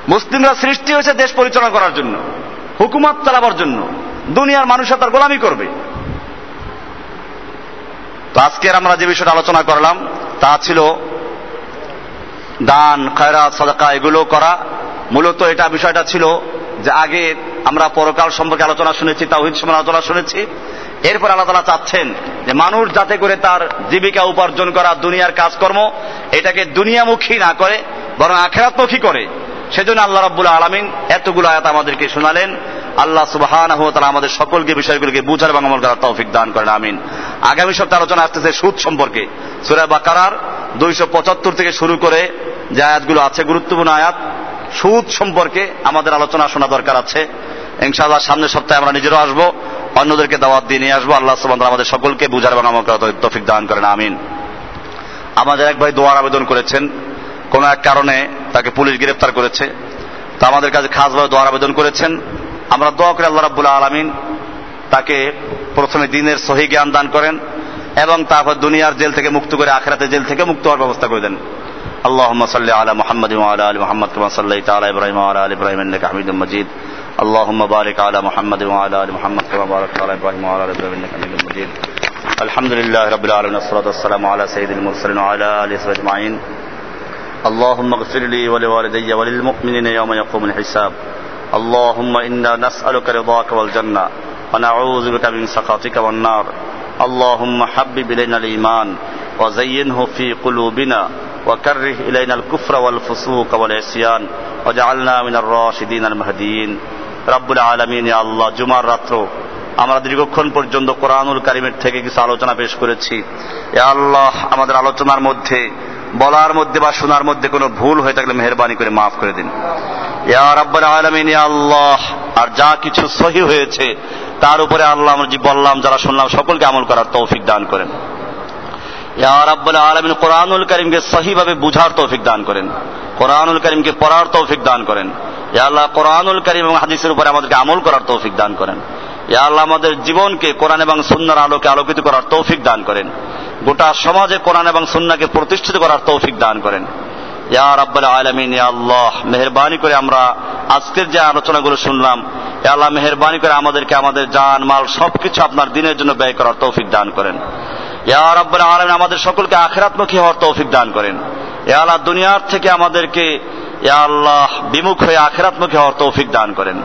মুসলিমরা সৃষ্টি হয়েছে দেশ পরিচালনা করার জন্য, হুকুমত চালাবার জন্য। দুনিয়ার মানুষরা তার গোলামি করবে। তো আজকের আমরা যে বিষয়টা আলোচনা করলাম, তা ছিল দান, খয়রাত, সদাকা, এগুলো করা। মূলত এটা বিষয়টা ছিল যে আগে আমরা পরকাল সম্পর্কে আলোচনা শুনেছি, তাওহিদ সম্পর্কে আলোচনা শুনেছি। এরপর আল্লাহ তালা চাচ্ছেন যে মানুষ যাতে করে তার জীবিকা উপার্জন করা, দুনিয়ার কাজকর্ম, এটাকে দুনিয়ামুখী না করে, বরং আখেরাতমুখী করে। সেজন্য আল্লাহ রাব্বুল আলমিন এতগুলো আয়াত আমাদেরকে শোনালেন। আল্লাহ সুবাহ আমাদের সকলকে বিষয়গুলিকে বুঝার এবং আমল করার তৌফিক দান করেন, আমিন। আগামী সপ্তাহে আলোচনা আসতেছে সুদ সম্পর্কে। সুরা বাকারার দুইশো পঁচাত্তর থেকে শুরু করে যে আয়াতগুলো আছে, গুরুত্বপূর্ণ আয়াত, সুদ সম্পর্কে আমাদের আলোচনা শোনা দরকার আছে। ইনশাআল্লাহ সামনের সপ্তাহে আমরা নিজেরাও আসব, অন্যদেরকে দাওয়াত দিয়ে নিয়ে আসব। আল্লাহ সুবাহ আমাদের সকলকে বুঝার এবং আমল করার তৌফিক দান করেন, আমিন। আমাদের এক ভাই দোয়ার আবেদন করেছেন, কোন এক কারণে তাকে পুলিশ গ্রেফতার করেছে। তা আমাদের কাছে খাসভাবে দোয়ার আবেদন করেছেন। আমরা দোয়া করে আল্লাহ রাবুল্লাহ আলমিন তাকে প্রথমে দিনের সহি জ্ঞান দান করেন এবং তারপর দুনিয়ার জেল থেকে মুক্ত করে আখরাতে জেল থেকে মুক্ত হওয়ার ব্যবস্থা করে দেন اللهم صل على محمد وعلى ال محمد كما صليت على ابراهيم وعلى ال ابراهيم انك حميد مجيد اللهم بارك على محمد وعلى ال محمد كما باركت على ابراهيم وعلى ال ابراهيم انك حميد مجيد الحمد لله رب العالمين والصلاه والسلام على سيد المرسلين وعلى اله وصحبه اجمعين اللهم اغفر لي ولوالدي وللمؤمنين يوم يقوم الحساب اللهم انا نسالك رضاك والجنه ونعوذ بك من سخطك والنار اللهم حبب الينا الايمان وزينه في قلوبنا وكره الينا الكفر والفسوق والعصيان وجعلنا من الراشدين المهديين رب العالمين يا الله জুমার রাত্র আমরা দীর্ঘক্ষণ পর্যন্ত কোরআনুল কারিমের থেকে কিছু আলোচনা পেশ করেছি এ আল্লাহ আমাদের আলোচনার মধ্যে বলার মধ্যে বা শোনার মধ্যে কোনো ভুল হয়ে থাকলে মেহরবানি করে মাফ করে দিন আল্লাহ। আর যা কিছু সহি হয়েছে, তার উপরে আল্লাহ আমরা বললাম, যারা শুনলাম, সকলকে আমল করার তৌফিক দান করেন। আলামিন, কোরআনুল কারীমকে সহিভাবে বুঝার তৌফিক দান করেন। কোরআনুল করিমকে পড়ার তৌফিক দান করেন। ইয়া আল্লাহ, কোরআনুল করিম এবং হাদিসের উপরে আমাদেরকে আমল করার তৌফিক দান করেন। ইয়া আল্লাহ, আমাদের জীবনকে কোরআন এবং সুন্নার আলোকে আলোকিত করার তৌফিক দান করেন। গোটা সমাজে কোরআন এবং সুন্নাকে প্রতিষ্ঠিত করার তৌফিক দান করেন। আল্লাহ, মেহেরবানি করে আমরা আজকের যে আলোচনাগুলো শুনলাম আল্লাহ মেহেরবানি করে আমাদেরকে আমাদের জান, মাল সবকিছু আপনার দিনের জন্য ব্যয় করার তৌফিক দান করেন। ইয়া রাব্বুল আলামিন, আমাদের সকলকে আখিরাতমুখী হওয়ার তৌফিক দান করেন। ইয়া আল্লাহ দুনিয়ার থেকে আমাদেরকে আল্লাহ, বিমুখ হয়ে আখিরাতমুখী হওয়ার তৌফিক দান করেন।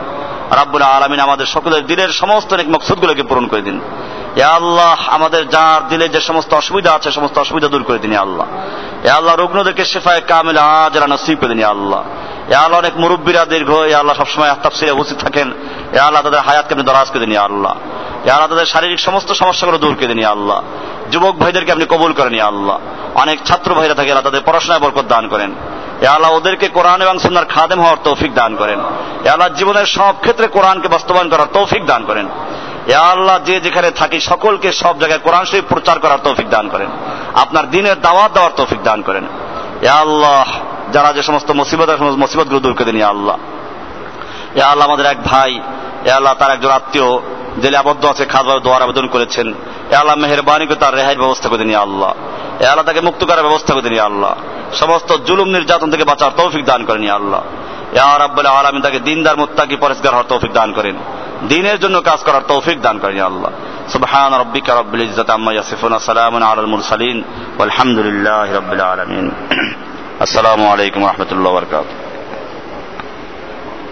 রাব্বুল আলামিন আমাদের সকলের দিনের সমস্ত নেক মকসুদগুলোকে পূরণ করে দিন। আল্লাহ, আমাদের যার দিলে যে সমস্ত অসুবিধা আছে, সমস্ত অসুবিধা দূর করে দিন আল্লাহ। এ আল্লাহ, রুগ্নদেরকে শেফায় কামিল আজরা নসিব করে দিন আল্লাহ। এ আল্লাহ, অনেক মুরব্বীরা দীর্ঘ, ইয়া আল্লাহ, সবসময় তাফসিরে উপস্থিত থাকেন। এ আল্লাহ, তাদের হায়াতকে আপনি দরাজ করে দিন আল্লাহ। এ আল্লাহ, তাদের শারীরিক সমস্ত সমস্যাগুলো দূর করে দিন আল্লাহ। যুবক ভাইদেরকে আপনি কবুল করেন আল্লাহ। অনেক ছাত্র ভাইরা থাকে, আল্লাহ তাদের পড়াশোনায় বরকত দান করেন। এ আল্লাহ, ওদেরকে কোরআন এবং সুন্দর খাদেম হওয়ার তৌফিক দান করেন। এ আল্লাহ, জীবনের সব ক্ষেত্রে কোরআনকে বাস্তবায়ন করার তৌফিক দান করেন। আল্লাহ, যে যেখানে থাকি সকলকে সব জায়গায় কোরআন শরীফ প্রচার করার তৌফিক দান করেন। আপনার দিনের দাওয়াত দেওয়ার তৌফিক দান করেন। এ আল্লাহ, যারা যে সমস্ত মুসিবত মুসিবতগুলো দূর করে দিন আল্লাহ। এ আল্লাহ, আমাদের এক ভাই এ আল্লাহ, তার একজন আত্মীয় জেলে আবদ্ধ আছে খাবার দোয়ার আবেদন করেছেন। এ আল্লাহ, মেহরবানি তার রেহাই ব্যবস্থা করে দিন আল্লাহ। এ আল্লাহ, তাকে মুক্ত করার ব্যবস্থা করে দিন আল্লাহ। সমস্ত জুলুম, নির্যাতন থেকে বাঁচার তৌফিক দান করেন আল্লাহ। রাব্বুল আলামিন, তাকে দিনদার, মুত্তাকি পরিষ্কার হওয়ার তৌফিক দান করেন। দিনের জন্য কাজ করার তৌফিক দান করেন আল্লাহ। সুবহান রব্বিকা রাব্বিল ইজ্জাতি আম্মা ইয়াসিফুন, সালামুন আলাল মুরসালিন, ওয়ালহামদুলিল্লাহি রাব্বিল আলামিন। আসসালামু আলাইকুম ওয়া রাহমাতুল্লাহি ওয়া বারাকাতুহু।